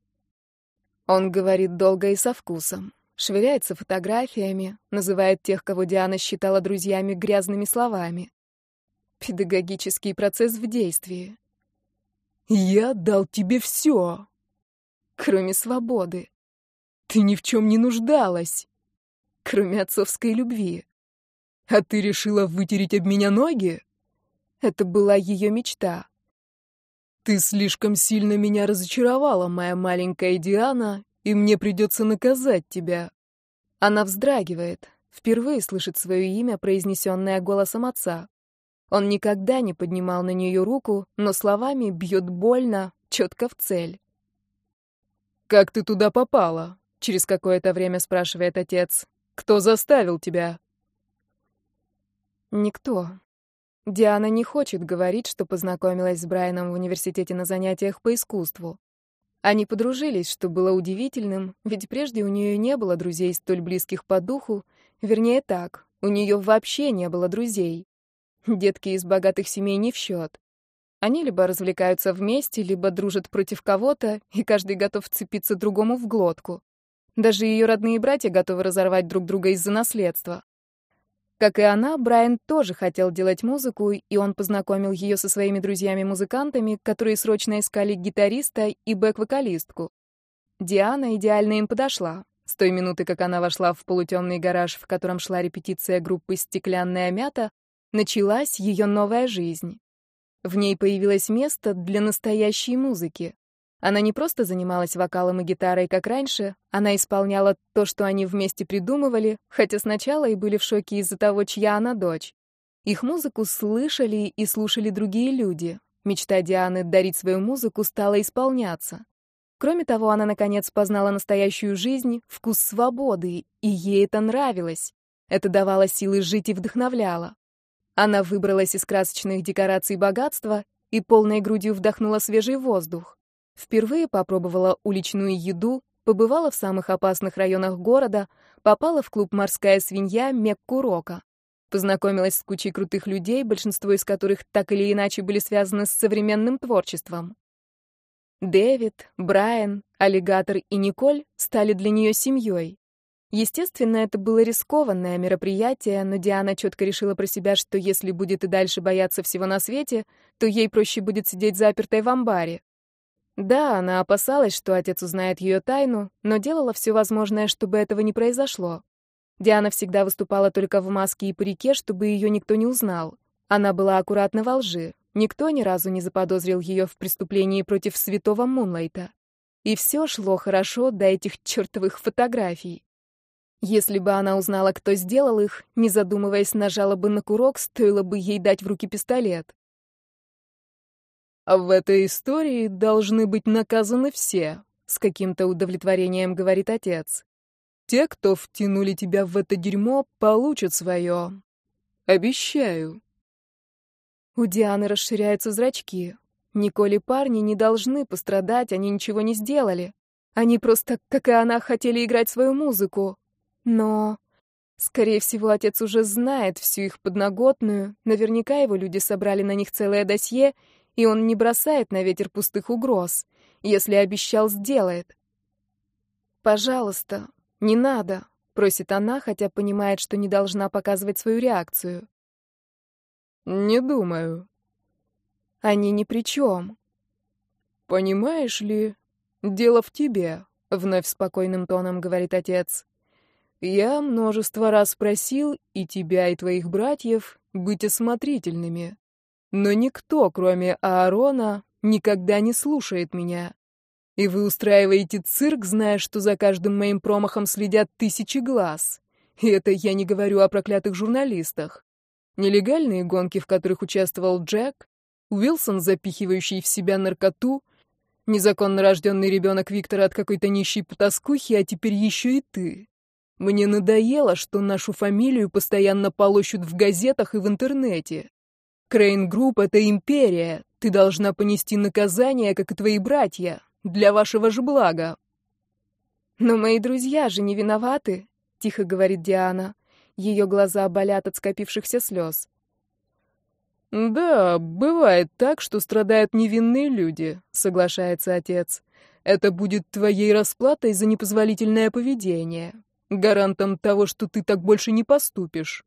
Он говорит долго и со вкусом, швыряется фотографиями, называет тех, кого Диана считала друзьями, грязными словами. Педагогический процесс в действии. Я дал тебе все, кроме свободы. Ты ни в чем не нуждалась, кроме отцовской любви. А ты решила вытереть об меня ноги? Это была ее мечта. Ты слишком сильно меня разочаровала, моя маленькая Диана, и мне придется наказать тебя. Она вздрагивает, впервые слышит свое имя, произнесенное голосом отца. Он никогда не поднимал на нее руку, но словами бьет больно, четко в цель. «Как ты туда попала?» — через какое-то время спрашивает отец. «Кто заставил тебя?» Никто. Диана не хочет говорить, что познакомилась с Брайаном в университете на занятиях по искусству. Они подружились, что было удивительным, ведь прежде у нее не было друзей столь близких по духу, вернее так, у нее вообще не было друзей. Детки из богатых семей не в счет. Они либо развлекаются вместе, либо дружат против кого-то, и каждый готов вцепиться другому в глотку. Даже ее родные братья готовы разорвать друг друга из-за наследства. Как и она, Брайан тоже хотел делать музыку, и он познакомил ее со своими друзьями-музыкантами, которые срочно искали гитариста и бэк-вокалистку. Диана идеально им подошла. С той минуты, как она вошла в полутемный гараж, в котором шла репетиция группы «Стеклянная мята», началась ее новая жизнь. В ней появилось место для настоящей музыки. Она не просто занималась вокалом и гитарой, как раньше, она исполняла то, что они вместе придумывали, хотя сначала и были в шоке из-за того, чья она дочь. Их музыку слышали и слушали другие люди. Мечта Дианы дарить свою музыку стала исполняться. Кроме того, она наконец познала настоящую жизнь, вкус свободы, и ей это нравилось. Это давало силы жить и вдохновляло. Она выбралась из красочных декораций богатства и полной грудью вдохнула свежий воздух. Впервые попробовала уличную еду, побывала в самых опасных районах города, попала в клуб «Морская свинья» Мекку Рока. Познакомилась с кучей крутых людей, большинство из которых так или иначе были связаны с современным творчеством. Дэвид, Брайан, Аллигатор и Николь стали для нее семьей. Естественно, это было рискованное мероприятие, но Диана четко решила про себя, что если будет и дальше бояться всего на свете, то ей проще будет сидеть запертой в амбаре. Да, она опасалась, что отец узнает ее тайну, но делала все возможное, чтобы этого не произошло. Диана всегда выступала только в маске и парике, чтобы ее никто не узнал. Она была аккуратна во лжи. Никто ни разу не заподозрил ее в преступлении против святого Мунлайта. И все шло хорошо до этих чертовых фотографий. Если бы она узнала, кто сделал их, не задумываясь, нажала бы на курок, стоило бы ей дать в руки пистолет. «А в этой истории должны быть наказаны все», — с каким-то удовлетворением говорит отец. «Те, кто втянули тебя в это дерьмо, получат свое. Обещаю». У Дианы расширяются зрачки. Николь и парни не должны пострадать, они ничего не сделали. Они просто, как и она, хотели играть свою музыку. Но, скорее всего, отец уже знает всю их подноготную, наверняка его люди собрали на них целое досье, и он не бросает на ветер пустых угроз. Если обещал, сделает. «Пожалуйста, не надо», — просит она, хотя понимает, что не должна показывать свою реакцию. «Не думаю». «Они ни при чем». «Понимаешь ли, дело в тебе», — вновь спокойным тоном говорит отец. Я множество раз просил и тебя, и твоих братьев быть осмотрительными. Но никто, кроме Аарона, никогда не слушает меня. И вы устраиваете цирк, зная, что за каждым моим промахом следят тысячи глаз. И это я не говорю о проклятых журналистах. Нелегальные гонки, в которых участвовал Джек, Уилсон, запихивающий в себя наркоту, незаконно рожденный ребенок Виктора от какой-то нищей потаскухи, а теперь еще и ты. Мне надоело, что нашу фамилию постоянно полощут в газетах и в интернете. Крейн Групп — это империя. Ты должна понести наказание, как и твои братья, для вашего же блага. Но мои друзья же не виноваты, — тихо говорит Диана. Ее глаза болят от скопившихся слез. «Да, бывает так, что страдают невинные люди», — соглашается отец. «Это будет твоей расплатой за непозволительное поведение гарантом того, что ты так больше не поступишь.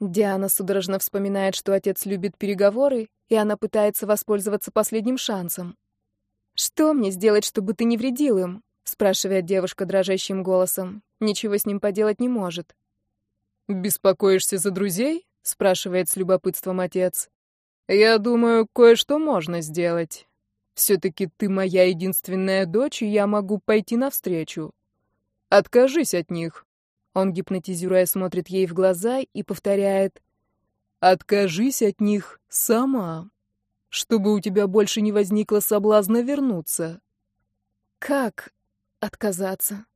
Диана судорожно вспоминает, что отец любит переговоры, и она пытается воспользоваться последним шансом. «Что мне сделать, чтобы ты не вредил им?» — спрашивает девушка дрожащим голосом. Ничего с ним поделать не может. «Беспокоишься за друзей?» — спрашивает с любопытством отец. «Я думаю, кое-что можно сделать. Все-таки ты моя единственная дочь, и я могу пойти навстречу. Откажись от них. Он, гипнотизируя, смотрит ей в глаза и повторяет «Откажись от них сама, чтобы у тебя больше не возникло соблазна вернуться». «Как отказаться?»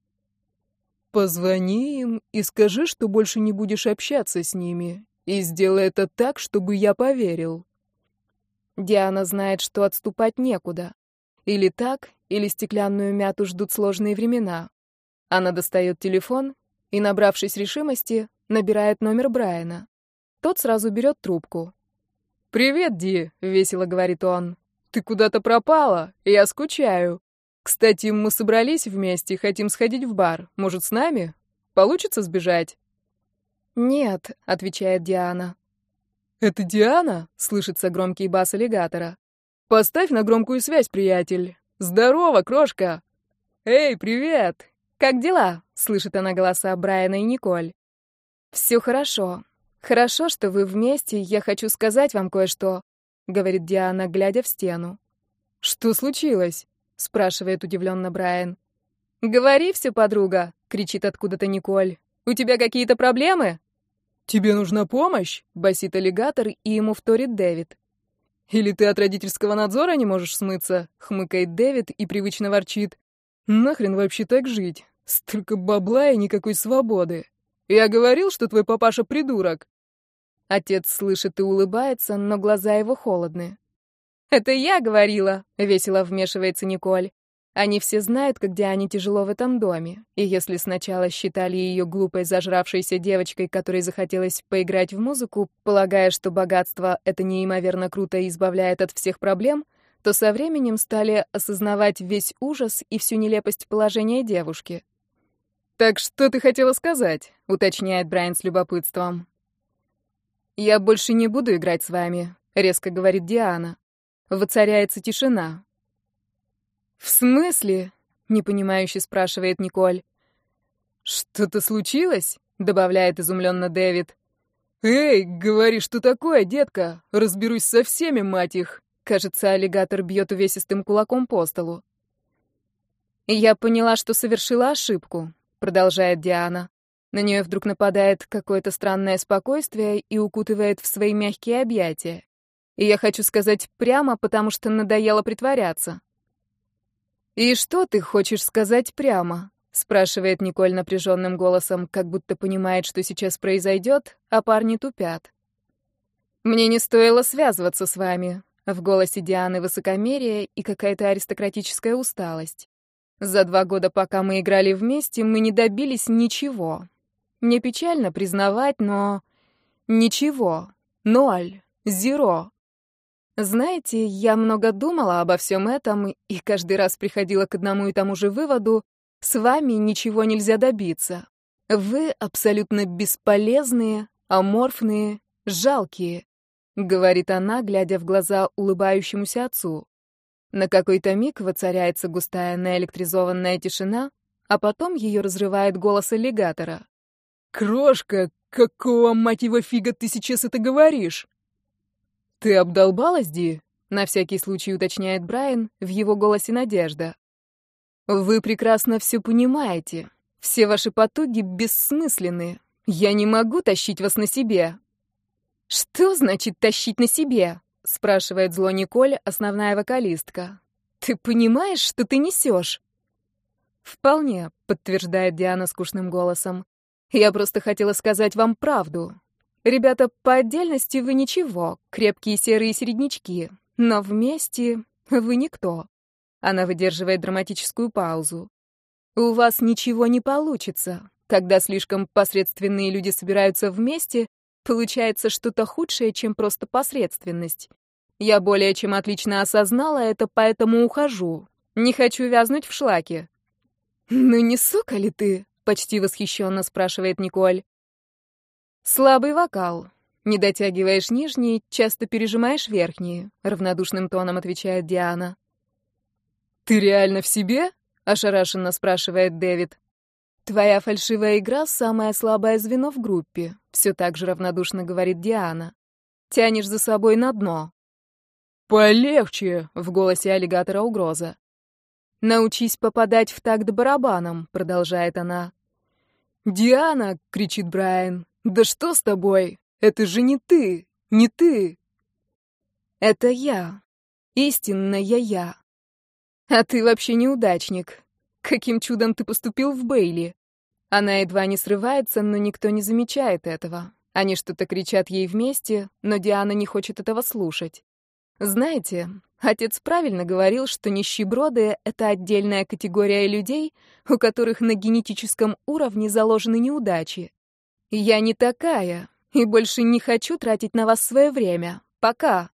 «Позвони им и скажи, что больше не будешь общаться с ними, и сделай это так, чтобы я поверил». Диана знает, что отступать некуда. Или так, или стеклянную мяту ждут сложные времена. Она достает телефон и, набравшись решимости, набирает номер Брайана. Тот сразу берет трубку. «Привет, Ди», — весело говорит он. «Ты куда-то пропала? Я скучаю. Кстати, мы собрались вместе, хотим сходить в бар. Может, с нами? Получится сбежать?» «Нет», — отвечает Диана. «Это Диана?» — слышится громкий бас аллигатора. «Поставь на громкую связь, приятель. Здорово, крошка!» «Эй, привет! «Как дела?» — слышит она голоса Брайана и Николь. «Все хорошо. Хорошо, что вы вместе, я хочу сказать вам кое-что», — говорит Диана, глядя в стену. «Что случилось?» — спрашивает удивленно Брайан. «Говори все, подруга!» — кричит откуда-то Николь. «У тебя какие-то проблемы?» «Тебе нужна помощь?» — басит аллигатор, и ему вторит Дэвид. «Или ты от родительского надзора не можешь смыться?» — хмыкает Дэвид и привычно ворчит. «Нахрен вообще так жить? Столько бабла и никакой свободы. Я говорил, что твой папаша придурок». Отец слышит и улыбается, но глаза его холодны. «Это я говорила», — весело вмешивается Николь. Они все знают, как Диане тяжело в этом доме, и если сначала считали ее глупой зажравшейся девочкой, которой захотелось поиграть в музыку, полагая, что богатство — это неимоверно круто и избавляет от всех проблем, то со временем стали осознавать весь ужас и всю нелепость положения девушки. «Так что ты хотела сказать?» — уточняет Брайан с любопытством. «Я больше не буду играть с вами», — резко говорит Диана. Воцаряется тишина. «В смысле?» — непонимающе спрашивает Николь. «Что-то случилось?» — добавляет изумленно Дэвид. «Эй, говори, что такое, детка? Разберусь со всеми, мать их!» Кажется, аллигатор бьет увесистым кулаком по столу. «Я поняла, что совершила ошибку», — продолжает Диана. На нее вдруг нападает какое-то странное спокойствие и укутывает в свои мягкие объятия. И я хочу сказать прямо, потому что надоело притворяться. «И что ты хочешь сказать прямо?» — спрашивает Николь напряженным голосом, как будто понимает, что сейчас произойдет, а парни тупят. «Мне не стоило связываться с вами», — в голосе Дианы высокомерие и какая-то аристократическая усталость. «За два года, пока мы играли вместе, мы не добились ничего. Не печально признавать, но... Ничего. Ноль. Зеро. Знаете, я много думала обо всем этом и каждый раз приходила к одному и тому же выводу, с вами ничего нельзя добиться. Вы абсолютно бесполезные, аморфные, жалкие, говорит она, глядя в глаза улыбающемуся отцу. На какой-то миг воцаряется густая наэлектризованная тишина, а потом ее разрывает голос аллигатора. «Крошка, какого, мать его, фига ты сейчас это говоришь?» «Ты обдолбалась, Ди?» — на всякий случай уточняет Брайан, в его голосе надежда. «Вы прекрасно все понимаете. Все ваши потуги бессмысленны. Я не могу тащить вас на себе». «Что значит тащить на себе?» — спрашивает зло Николь, основная вокалистка. «Ты понимаешь, что ты несешь?» «Вполне», — подтверждает Диана скучным голосом. «Я просто хотела сказать вам правду. Ребята, по отдельности вы ничего, крепкие серые середнячки, но вместе вы никто. Она выдерживает драматическую паузу. У вас ничего не получится. Когда слишком посредственные люди собираются вместе, получается что-то худшее, чем просто посредственность. Я более чем отлично осознала это, поэтому ухожу. Не хочу вязнуть в шлаке. «Ну не сука ли ты?» — почти восхищенно спрашивает Николь. Слабый вокал. Не дотягиваешь нижние, часто пережимаешь верхние, равнодушным тоном отвечает Диана. Ты реально в себе? ошарашенно спрашивает Дэвид. Твоя фальшивая игра самое слабое звено в группе, все так же равнодушно говорит Диана. Тянешь за собой на дно. Полегче, в голосе аллигатора угроза. Научись попадать в такт барабаном, продолжает она. Диана, кричит Брайан. «Да что с тобой? Это же не ты! Не ты!» «Это я. Истинная я. А ты вообще неудачник. Каким чудом ты поступил в Бейли?» Она едва не срывается, но никто не замечает этого. Они что-то кричат ей вместе, но Диана не хочет этого слушать. Знаете, отец правильно говорил, что нищеброды — это отдельная категория людей, у которых на генетическом уровне заложены неудачи. «Я не такая и больше не хочу тратить на вас свое время. Пока».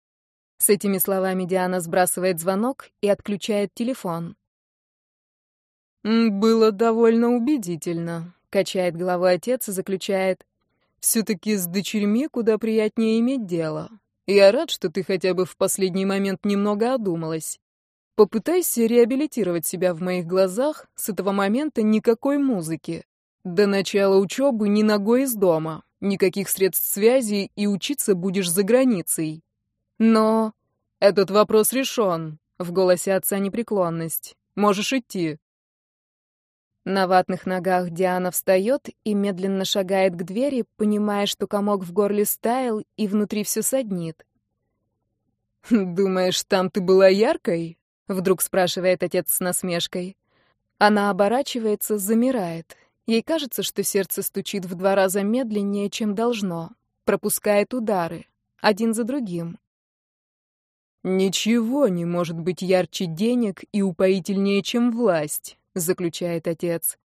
С этими словами Диана сбрасывает звонок и отключает телефон. «Было довольно убедительно», — качает головой отец и заключает. «Все-таки с дочерьми куда приятнее иметь дело. Я рад, что ты хотя бы в последний момент немного одумалась. Попытайся реабилитировать себя в моих глазах, с этого момента никакой музыки. До начала учебы ни ногой из дома, никаких средств связи и учиться будешь за границей. Но этот вопрос решен. В голосе отца непреклонность. Можешь идти. На ватных ногах Диана встает и медленно шагает к двери, понимая, что комок в горле стаял и внутри все саднит. «Думаешь, там ты была яркой?» — вдруг спрашивает отец с насмешкой. Она оборачивается, замирает. Ей кажется, что сердце стучит в два раза медленнее, чем должно, пропускает удары, один за другим. «Ничего не может быть ярче денег и упоительнее, чем власть», — заключает отец.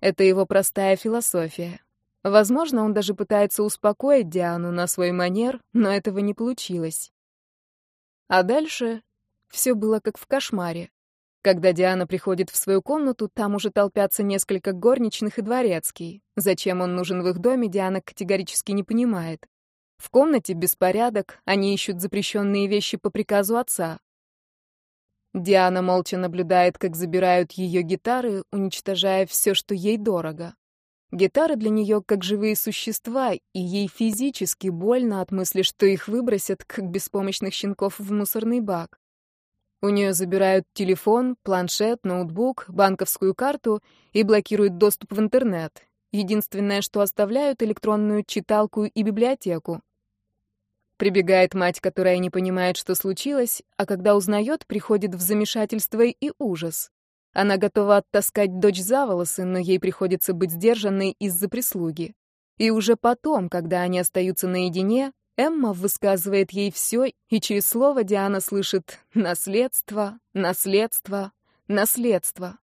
Это его простая философия. Возможно, он даже пытается успокоить Диану на свой манер, но этого не получилось. А дальше все было как в кошмаре. Когда Диана приходит в свою комнату, там уже толпятся несколько горничных и дворецкий. Зачем он нужен в их доме, Диана категорически не понимает. В комнате беспорядок, они ищут запрещенные вещи по приказу отца. Диана молча наблюдает, как забирают ее гитары, уничтожая все, что ей дорого. Гитары для нее как живые существа, и ей физически больно от мысли, что их выбросят, как беспомощных щенков в мусорный бак. У нее забирают телефон, планшет, ноутбук, банковскую карту и блокируют доступ в интернет. Единственное, что оставляют — электронную читалку и библиотеку. Прибегает мать, которая не понимает, что случилось, а когда узнает, приходит в замешательство и ужас. Она готова оттаскать дочь за волосы, но ей приходится быть сдержанной из-за прислуги. И уже потом, когда они остаются наедине, Эмма высказывает ей все, и через слово Диана слышит «наследство, наследство, наследство»,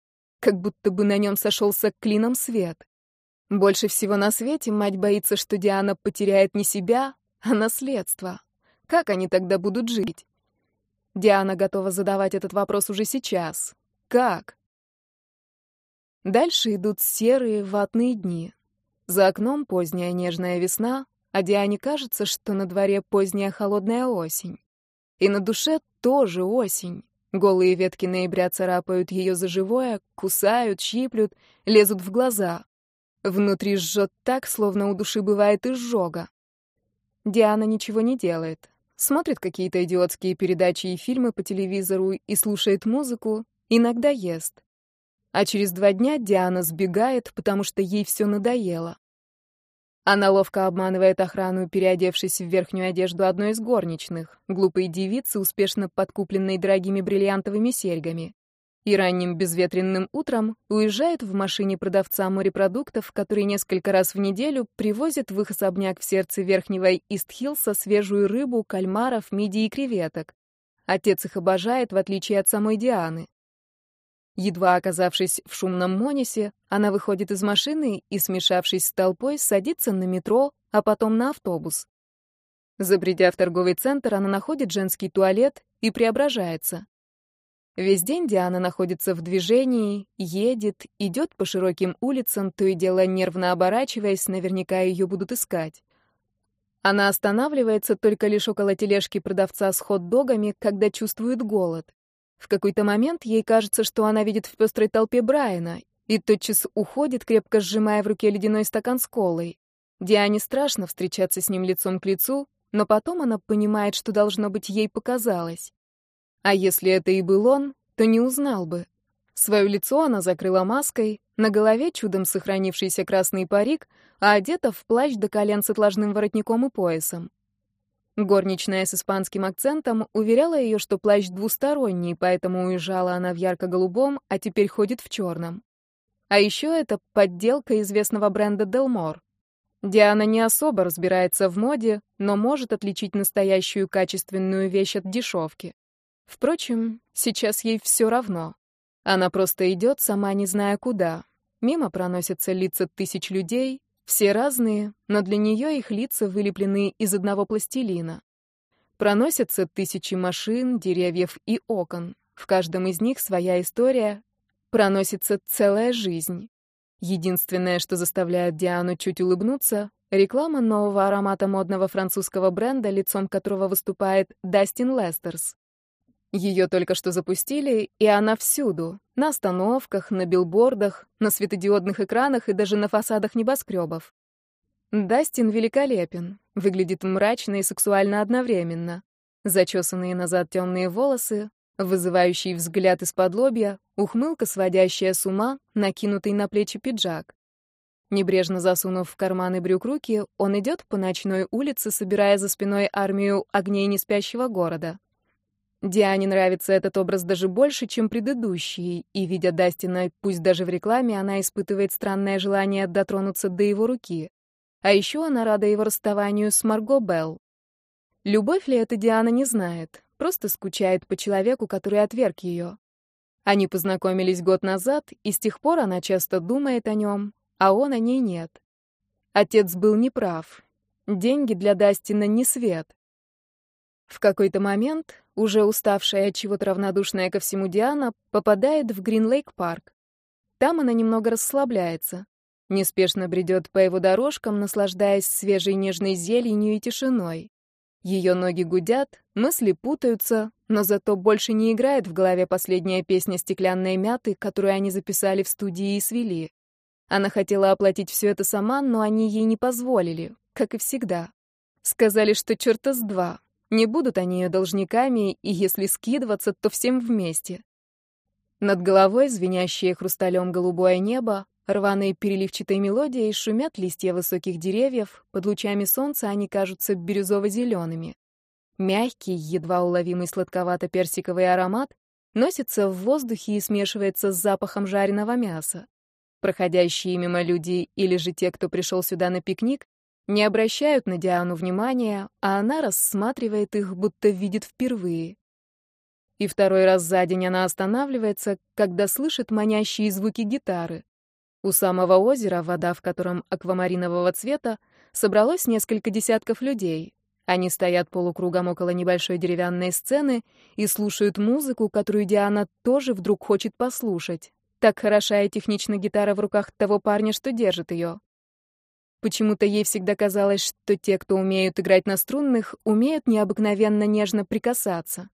как будто бы на нем сошелся клином свет. Больше всего на свете мать боится, что Диана потеряет не себя, а наследство. Как они тогда будут жить? Диана готова задавать этот вопрос уже сейчас. Как? Дальше идут серые ватные дни. За окном поздняя нежная весна, а Диане кажется, что на дворе поздняя холодная осень. И на душе тоже осень. Голые ветки ноября царапают ее за живое, кусают, щиплют, лезут в глаза. Внутри жжет так, словно у души бывает изжога. Диана ничего не делает. Смотрит какие-то идиотские передачи и фильмы по телевизору и слушает музыку, иногда ест. А через два дня Диана сбегает, потому что ей все надоело. Она ловко обманывает охрану, переодевшись в верхнюю одежду одной из горничных, глупой девицы, успешно подкупленной дорогими бриллиантовыми серьгами и ранним безветренным утром уезжает в машине продавца морепродуктов, который несколько раз в неделю привозит в их особняк в сердце верхнего Истхилса свежую рыбу, кальмаров, мидий и креветок. Отец их обожает, в отличие от самой Дианы. Едва оказавшись в шумном Монисе, она выходит из машины и, смешавшись с толпой, садится на метро, а потом на автобус. Забредя в торговый центр, она находит женский туалет и преображается. Весь день Диана находится в движении, едет, идет по широким улицам, то и дело нервно оборачиваясь, наверняка ее будут искать. Она останавливается только лишь около тележки продавца с хот-догами, когда чувствует голод. В какой-то момент ей кажется, что она видит в пестрой толпе Брайана, и тотчас уходит, крепко сжимая в руке ледяной стакан с колой. Диане страшно встречаться с ним лицом к лицу, но потом она понимает, что, должно быть, ей показалось. А если это и был он, то не узнал бы. Свое лицо она закрыла маской, на голове чудом сохранившийся красный парик, а одета в плащ до колен с отложным воротником и поясом. Горничная с испанским акцентом уверяла ее, что плащ двусторонний, поэтому уезжала она в ярко-голубом, а теперь ходит в черном. А еще это подделка известного бренда Делмор. Диана не особо разбирается в моде, но может отличить настоящую качественную вещь от дешевки. Впрочем, сейчас ей все равно. Она просто идет, сама не зная куда. Мимо проносятся лица тысяч людей, все разные, но для нее их лица вылеплены из одного пластилина. Проносятся тысячи машин, деревьев и окон. В каждом из них своя история. Проносится целая жизнь. Единственное, что заставляет Диану чуть улыбнуться, реклама нового аромата модного французского бренда, лицом которого выступает Дастин Лестерс. Ее только что запустили, и она всюду. На остановках, на билбордах, на светодиодных экранах и даже на фасадах небоскребов. Дастин великолепен, выглядит мрачно и сексуально одновременно. Зачесанные назад темные волосы, Вызывающий взгляд из-под лобья, ухмылка, сводящая с ума, накинутый на плечи пиджак. Небрежно засунув в карманы брюк руки, он идет по ночной улице, собирая за спиной армию огней неспящего города. Диане нравится этот образ даже больше, чем предыдущий, и, видя Дастина, пусть даже в рекламе, она испытывает странное желание дотронуться до его руки. А еще она рада его расставанию с Марго Белл. Любовь ли это Диана не знает, просто скучает по человеку, который отверг ее. Они познакомились год назад, и с тех пор она часто думает о нем, а он о ней нет. Отец был неправ. Деньги для Дастина не свет. В какой-то момент, уже уставшая от чего-то равнодушная ко всему Диана, попадает в Гринлейк-парк. Там она немного расслабляется. Неспешно бредет по его дорожкам, наслаждаясь свежей нежной зеленью и тишиной. Ее ноги гудят, мысли путаются, но зато больше не играет в голове последняя песня «Стеклянной мяты», которую они записали в студии и свели. Она хотела оплатить все это сама, но они ей не позволили, как и всегда. Сказали, что черта с два. Не будут они ее должниками, и если скидываться, то всем вместе. Над головой звенящее хрусталем голубое небо, рваные переливчатой мелодией шумят листья высоких деревьев, под лучами солнца они кажутся бирюзово-зелеными. Мягкий, едва уловимый сладковато-персиковый аромат носится в воздухе и смешивается с запахом жареного мяса. Проходящие мимо люди или же те, кто пришел сюда на пикник, не обращают на Диану внимания, а она рассматривает их, будто видит впервые. И второй раз за день она останавливается, когда слышит манящие звуки гитары. У самого озера, вода в котором аквамаринового цвета, собралось несколько десятков людей. Они стоят полукругом около небольшой деревянной сцены и слушают музыку, которую Диана тоже вдруг хочет послушать. Так хороша и технична гитара в руках того парня, что держит ее. Почему-то ей всегда казалось, что те, кто умеют играть на струнных, умеют необыкновенно нежно прикасаться.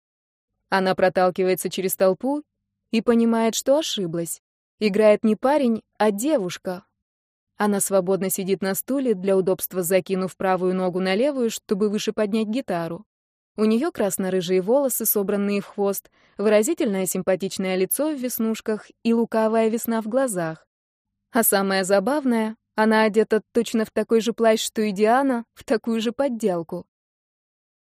Она проталкивается через толпу и понимает, что ошиблась. Играет не парень, а девушка. Она свободно сидит на стуле, для удобства закинув правую ногу на левую, чтобы выше поднять гитару. У нее красно-рыжие волосы, собранные в хвост, выразительное симпатичное лицо в веснушках и лукавая весна в глазах. А самое забавное, она одета точно в такой же плащ, что и Диана, в такую же подделку.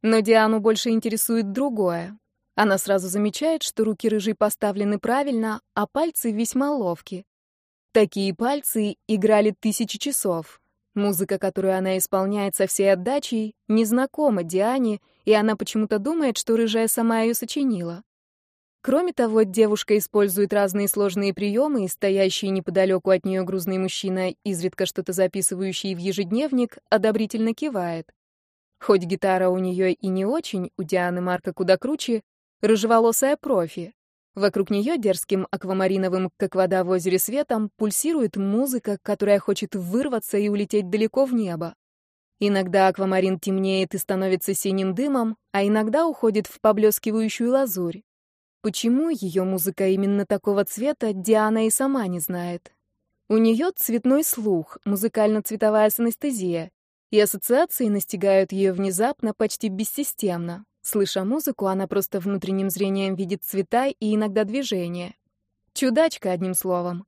Но Диану больше интересует другое. Она сразу замечает, что руки рыжей поставлены правильно, а пальцы весьма ловки. Такие пальцы играли тысячи часов. Музыка, которую она исполняет со всей отдачей, незнакома Диане, и она почему-то думает, что рыжая сама ее сочинила. Кроме того, девушка использует разные сложные приемы, и стоящий неподалеку от нее грузный мужчина, изредка что-то записывающий в ежедневник, одобрительно кивает. Хоть гитара у нее и не очень, у Дианы Марка куда круче, рыжеволосая профи. Вокруг нее дерзким аквамариновым, как вода в озере светом, пульсирует музыка, которая хочет вырваться и улететь далеко в небо. Иногда аквамарин темнеет и становится синим дымом, а иногда уходит в поблескивающую лазурь. Почему ее музыка именно такого цвета, Диана и сама не знает. У нее цветной слух, музыкально-цветовая санестезия, и ассоциации настигают ее внезапно, почти бессистемно. Слыша музыку, она просто внутренним зрением видит цвета и иногда движения. Чудачка, одним словом.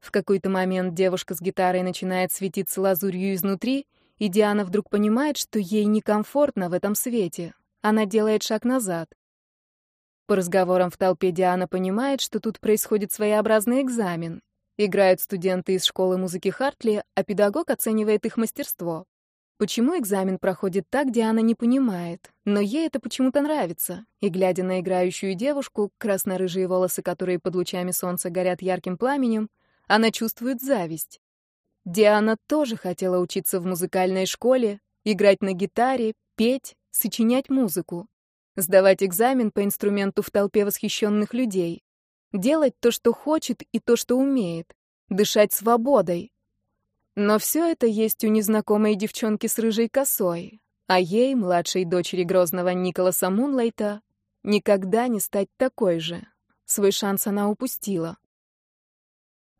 В какой-то момент девушка с гитарой начинает светиться лазурью изнутри, и Диана вдруг понимает, что ей некомфортно в этом свете. Она делает шаг назад. По разговорам в толпе Диана понимает, что тут происходит своеобразный экзамен. Играют студенты из школы музыки Хартли, а педагог оценивает их мастерство. Почему экзамен проходит так, Диана не понимает, но ей это почему-то нравится. И глядя на играющую девушку, красно-рыжие волосы, которые под лучами солнца горят ярким пламенем, она чувствует зависть. Диана тоже хотела учиться в музыкальной школе, играть на гитаре, петь, сочинять музыку, сдавать экзамен по инструменту в толпе восхищенных людей, делать то, что хочет и то, что умеет, дышать свободой. Но все это есть у незнакомой девчонки с рыжей косой, а ей, младшей дочери грозного Николаса Мунлайта, никогда не стать такой же. Свой шанс она упустила.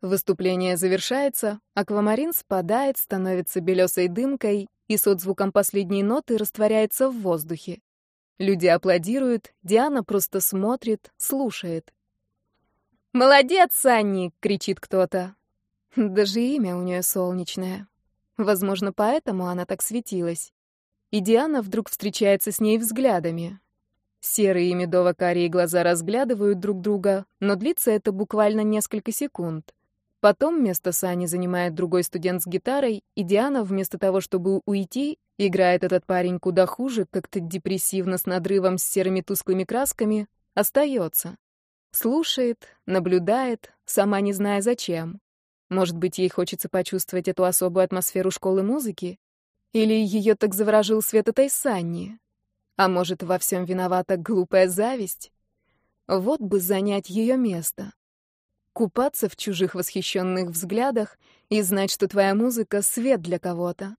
Выступление завершается, аквамарин спадает, становится белесой дымкой и с отзвуком последней ноты растворяется в воздухе. Люди аплодируют, Диана просто смотрит, слушает. «Молодец, Санни!» — кричит кто-то. Даже имя у нее солнечное. Возможно, поэтому она так светилась. И Диана вдруг встречается с ней взглядами. Серые и медово-карие глаза разглядывают друг друга, но длится это буквально несколько секунд. Потом место Сани занимает другой студент с гитарой, и Диана, вместо того, чтобы уйти, играет этот парень куда хуже, как-то депрессивно с надрывом с серыми тусклыми красками, остается. Слушает, наблюдает, сама не зная зачем. Может быть, ей хочется почувствовать эту особую атмосферу школы музыки? Или ее так заворожил свет этой Санни? А может, во всем виновата глупая зависть? Вот бы занять ее место. Купаться в чужих восхищенных взглядах и знать, что твоя музыка — свет для кого-то.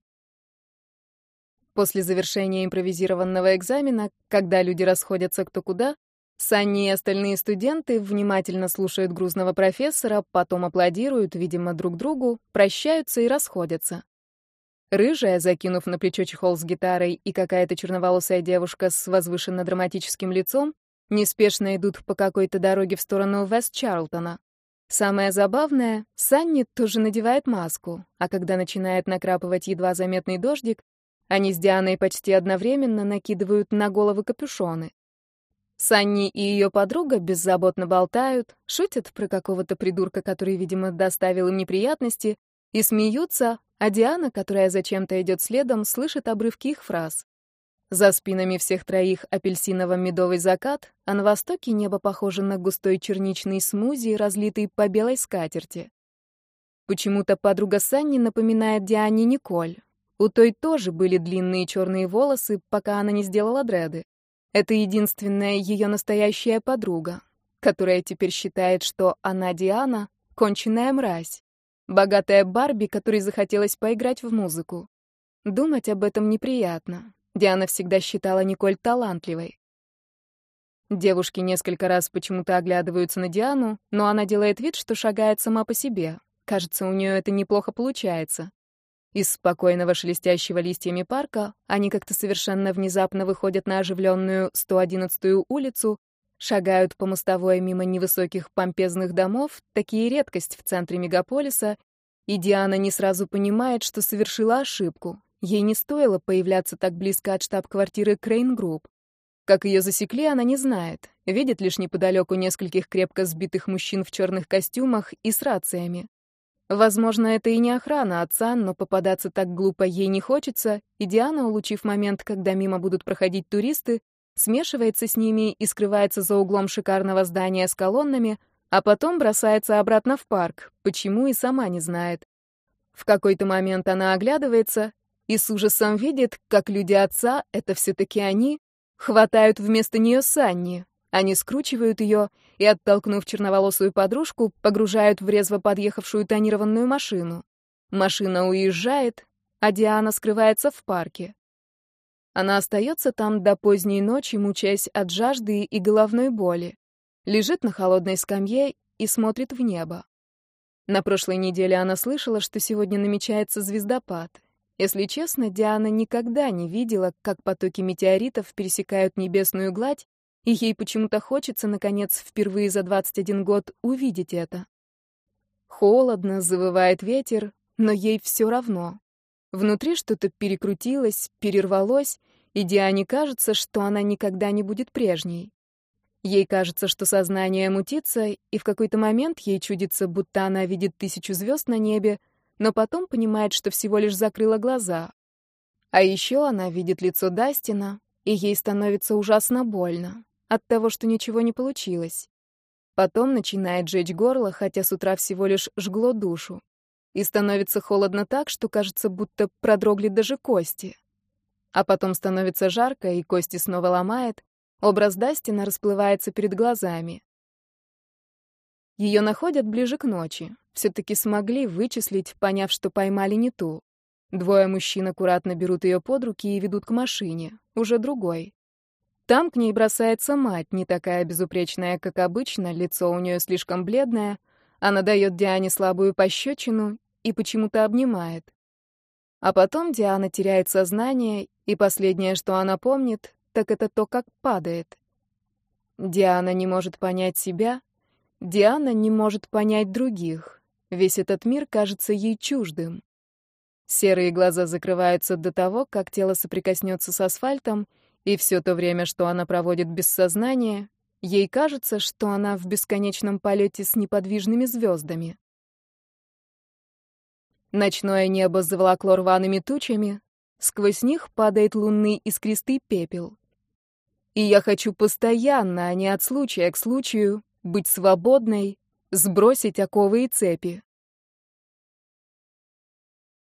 После завершения импровизированного экзамена, когда люди расходятся кто куда, Санни и остальные студенты внимательно слушают грузного профессора, потом аплодируют, видимо, друг другу, прощаются и расходятся. Рыжая, закинув на плечо чехол с гитарой, и какая-то черноволосая девушка с возвышенно-драматическим лицом неспешно идут по какой-то дороге в сторону Вест-Чарлтона. Самое забавное, Санни тоже надевает маску, а когда начинает накрапывать едва заметный дождик, они с Дианой почти одновременно накидывают на головы капюшоны. Санни и ее подруга беззаботно болтают, шутят про какого-то придурка, который, видимо, доставил им неприятности, и смеются, а Диана, которая зачем-то идет следом, слышит обрывки их фраз. За спинами всех троих апельсиново-медовый закат, а на востоке небо похоже на густой черничный смузи, разлитый по белой скатерти. Почему-то подруга Санни напоминает Диане Николь. У той тоже были длинные черные волосы, пока она не сделала дреды. Это единственная ее настоящая подруга, которая теперь считает, что она Диана — конченная мразь. Богатая Барби, которой захотелось поиграть в музыку. Думать об этом неприятно. Диана всегда считала Николь талантливой. Девушки несколько раз почему-то оглядываются на Диану, но она делает вид, что шагает сама по себе. Кажется, у нее это неплохо получается. Из спокойного шелестящего листьями парка они как-то совершенно внезапно выходят на оживленную 111-ю улицу, шагают по мостовой мимо невысоких помпезных домов, такие редкость в центре мегаполиса, и Диана не сразу понимает, что совершила ошибку. Ей не стоило появляться так близко от штаб-квартиры Крейн Групп. Как ее засекли, она не знает. Видит лишь неподалеку нескольких крепко сбитых мужчин в черных костюмах и с рациями. Возможно, это и не охрана отца, но попадаться так глупо ей не хочется, и Диана, улучив момент, когда мимо будут проходить туристы, смешивается с ними и скрывается за углом шикарного здания с колоннами, а потом бросается обратно в парк, почему и сама не знает. В какой-то момент она оглядывается и с ужасом видит, как люди отца, это все-таки они, хватают вместо нее Санни, они скручивают ее и, оттолкнув черноволосую подружку, погружают в резво подъехавшую тонированную машину. Машина уезжает, а Диана скрывается в парке. Она остается там до поздней ночи, мучаясь от жажды и головной боли. Лежит на холодной скамье и смотрит в небо. На прошлой неделе она слышала, что сегодня намечается звездопад. Если честно, Диана никогда не видела, как потоки метеоритов пересекают небесную гладь и ей почему-то хочется, наконец, впервые за 21 год увидеть это. Холодно, завывает ветер, но ей все равно. Внутри что-то перекрутилось, перервалось, и Диане кажется, что она никогда не будет прежней. Ей кажется, что сознание мутится, и в какой-то момент ей чудится, будто она видит тысячу звезд на небе, но потом понимает, что всего лишь закрыла глаза. А еще она видит лицо Дастина, и ей становится ужасно больно от того, что ничего не получилось. Потом начинает жечь горло, хотя с утра всего лишь жгло душу. И становится холодно так, что кажется, будто продрогли даже кости. А потом становится жарко, и кости снова ломает. Образ Дастина расплывается перед глазами. Ее находят ближе к ночи. Все-таки смогли вычислить, поняв, что поймали не ту. Двое мужчин аккуратно берут ее под руки и ведут к машине, уже другой. Там к ней бросается мать, не такая безупречная, как обычно, лицо у нее слишком бледное. Она дает Диане слабую пощечину и почему-то обнимает. А потом Диана теряет сознание, и последнее, что она помнит, так это то, как падает. Диана не может понять себя, Диана не может понять других. Весь этот мир кажется ей чуждым. Серые глаза закрываются до того, как тело соприкоснется с асфальтом, и все то время, что она проводит без сознания, ей кажется, что она в бесконечном полете с неподвижными звездами. Ночное небо заволокло рваными тучами, сквозь них падает лунный искристый пепел. И я хочу постоянно, а не от случая к случаю, быть свободной, сбросить оковы и цепи.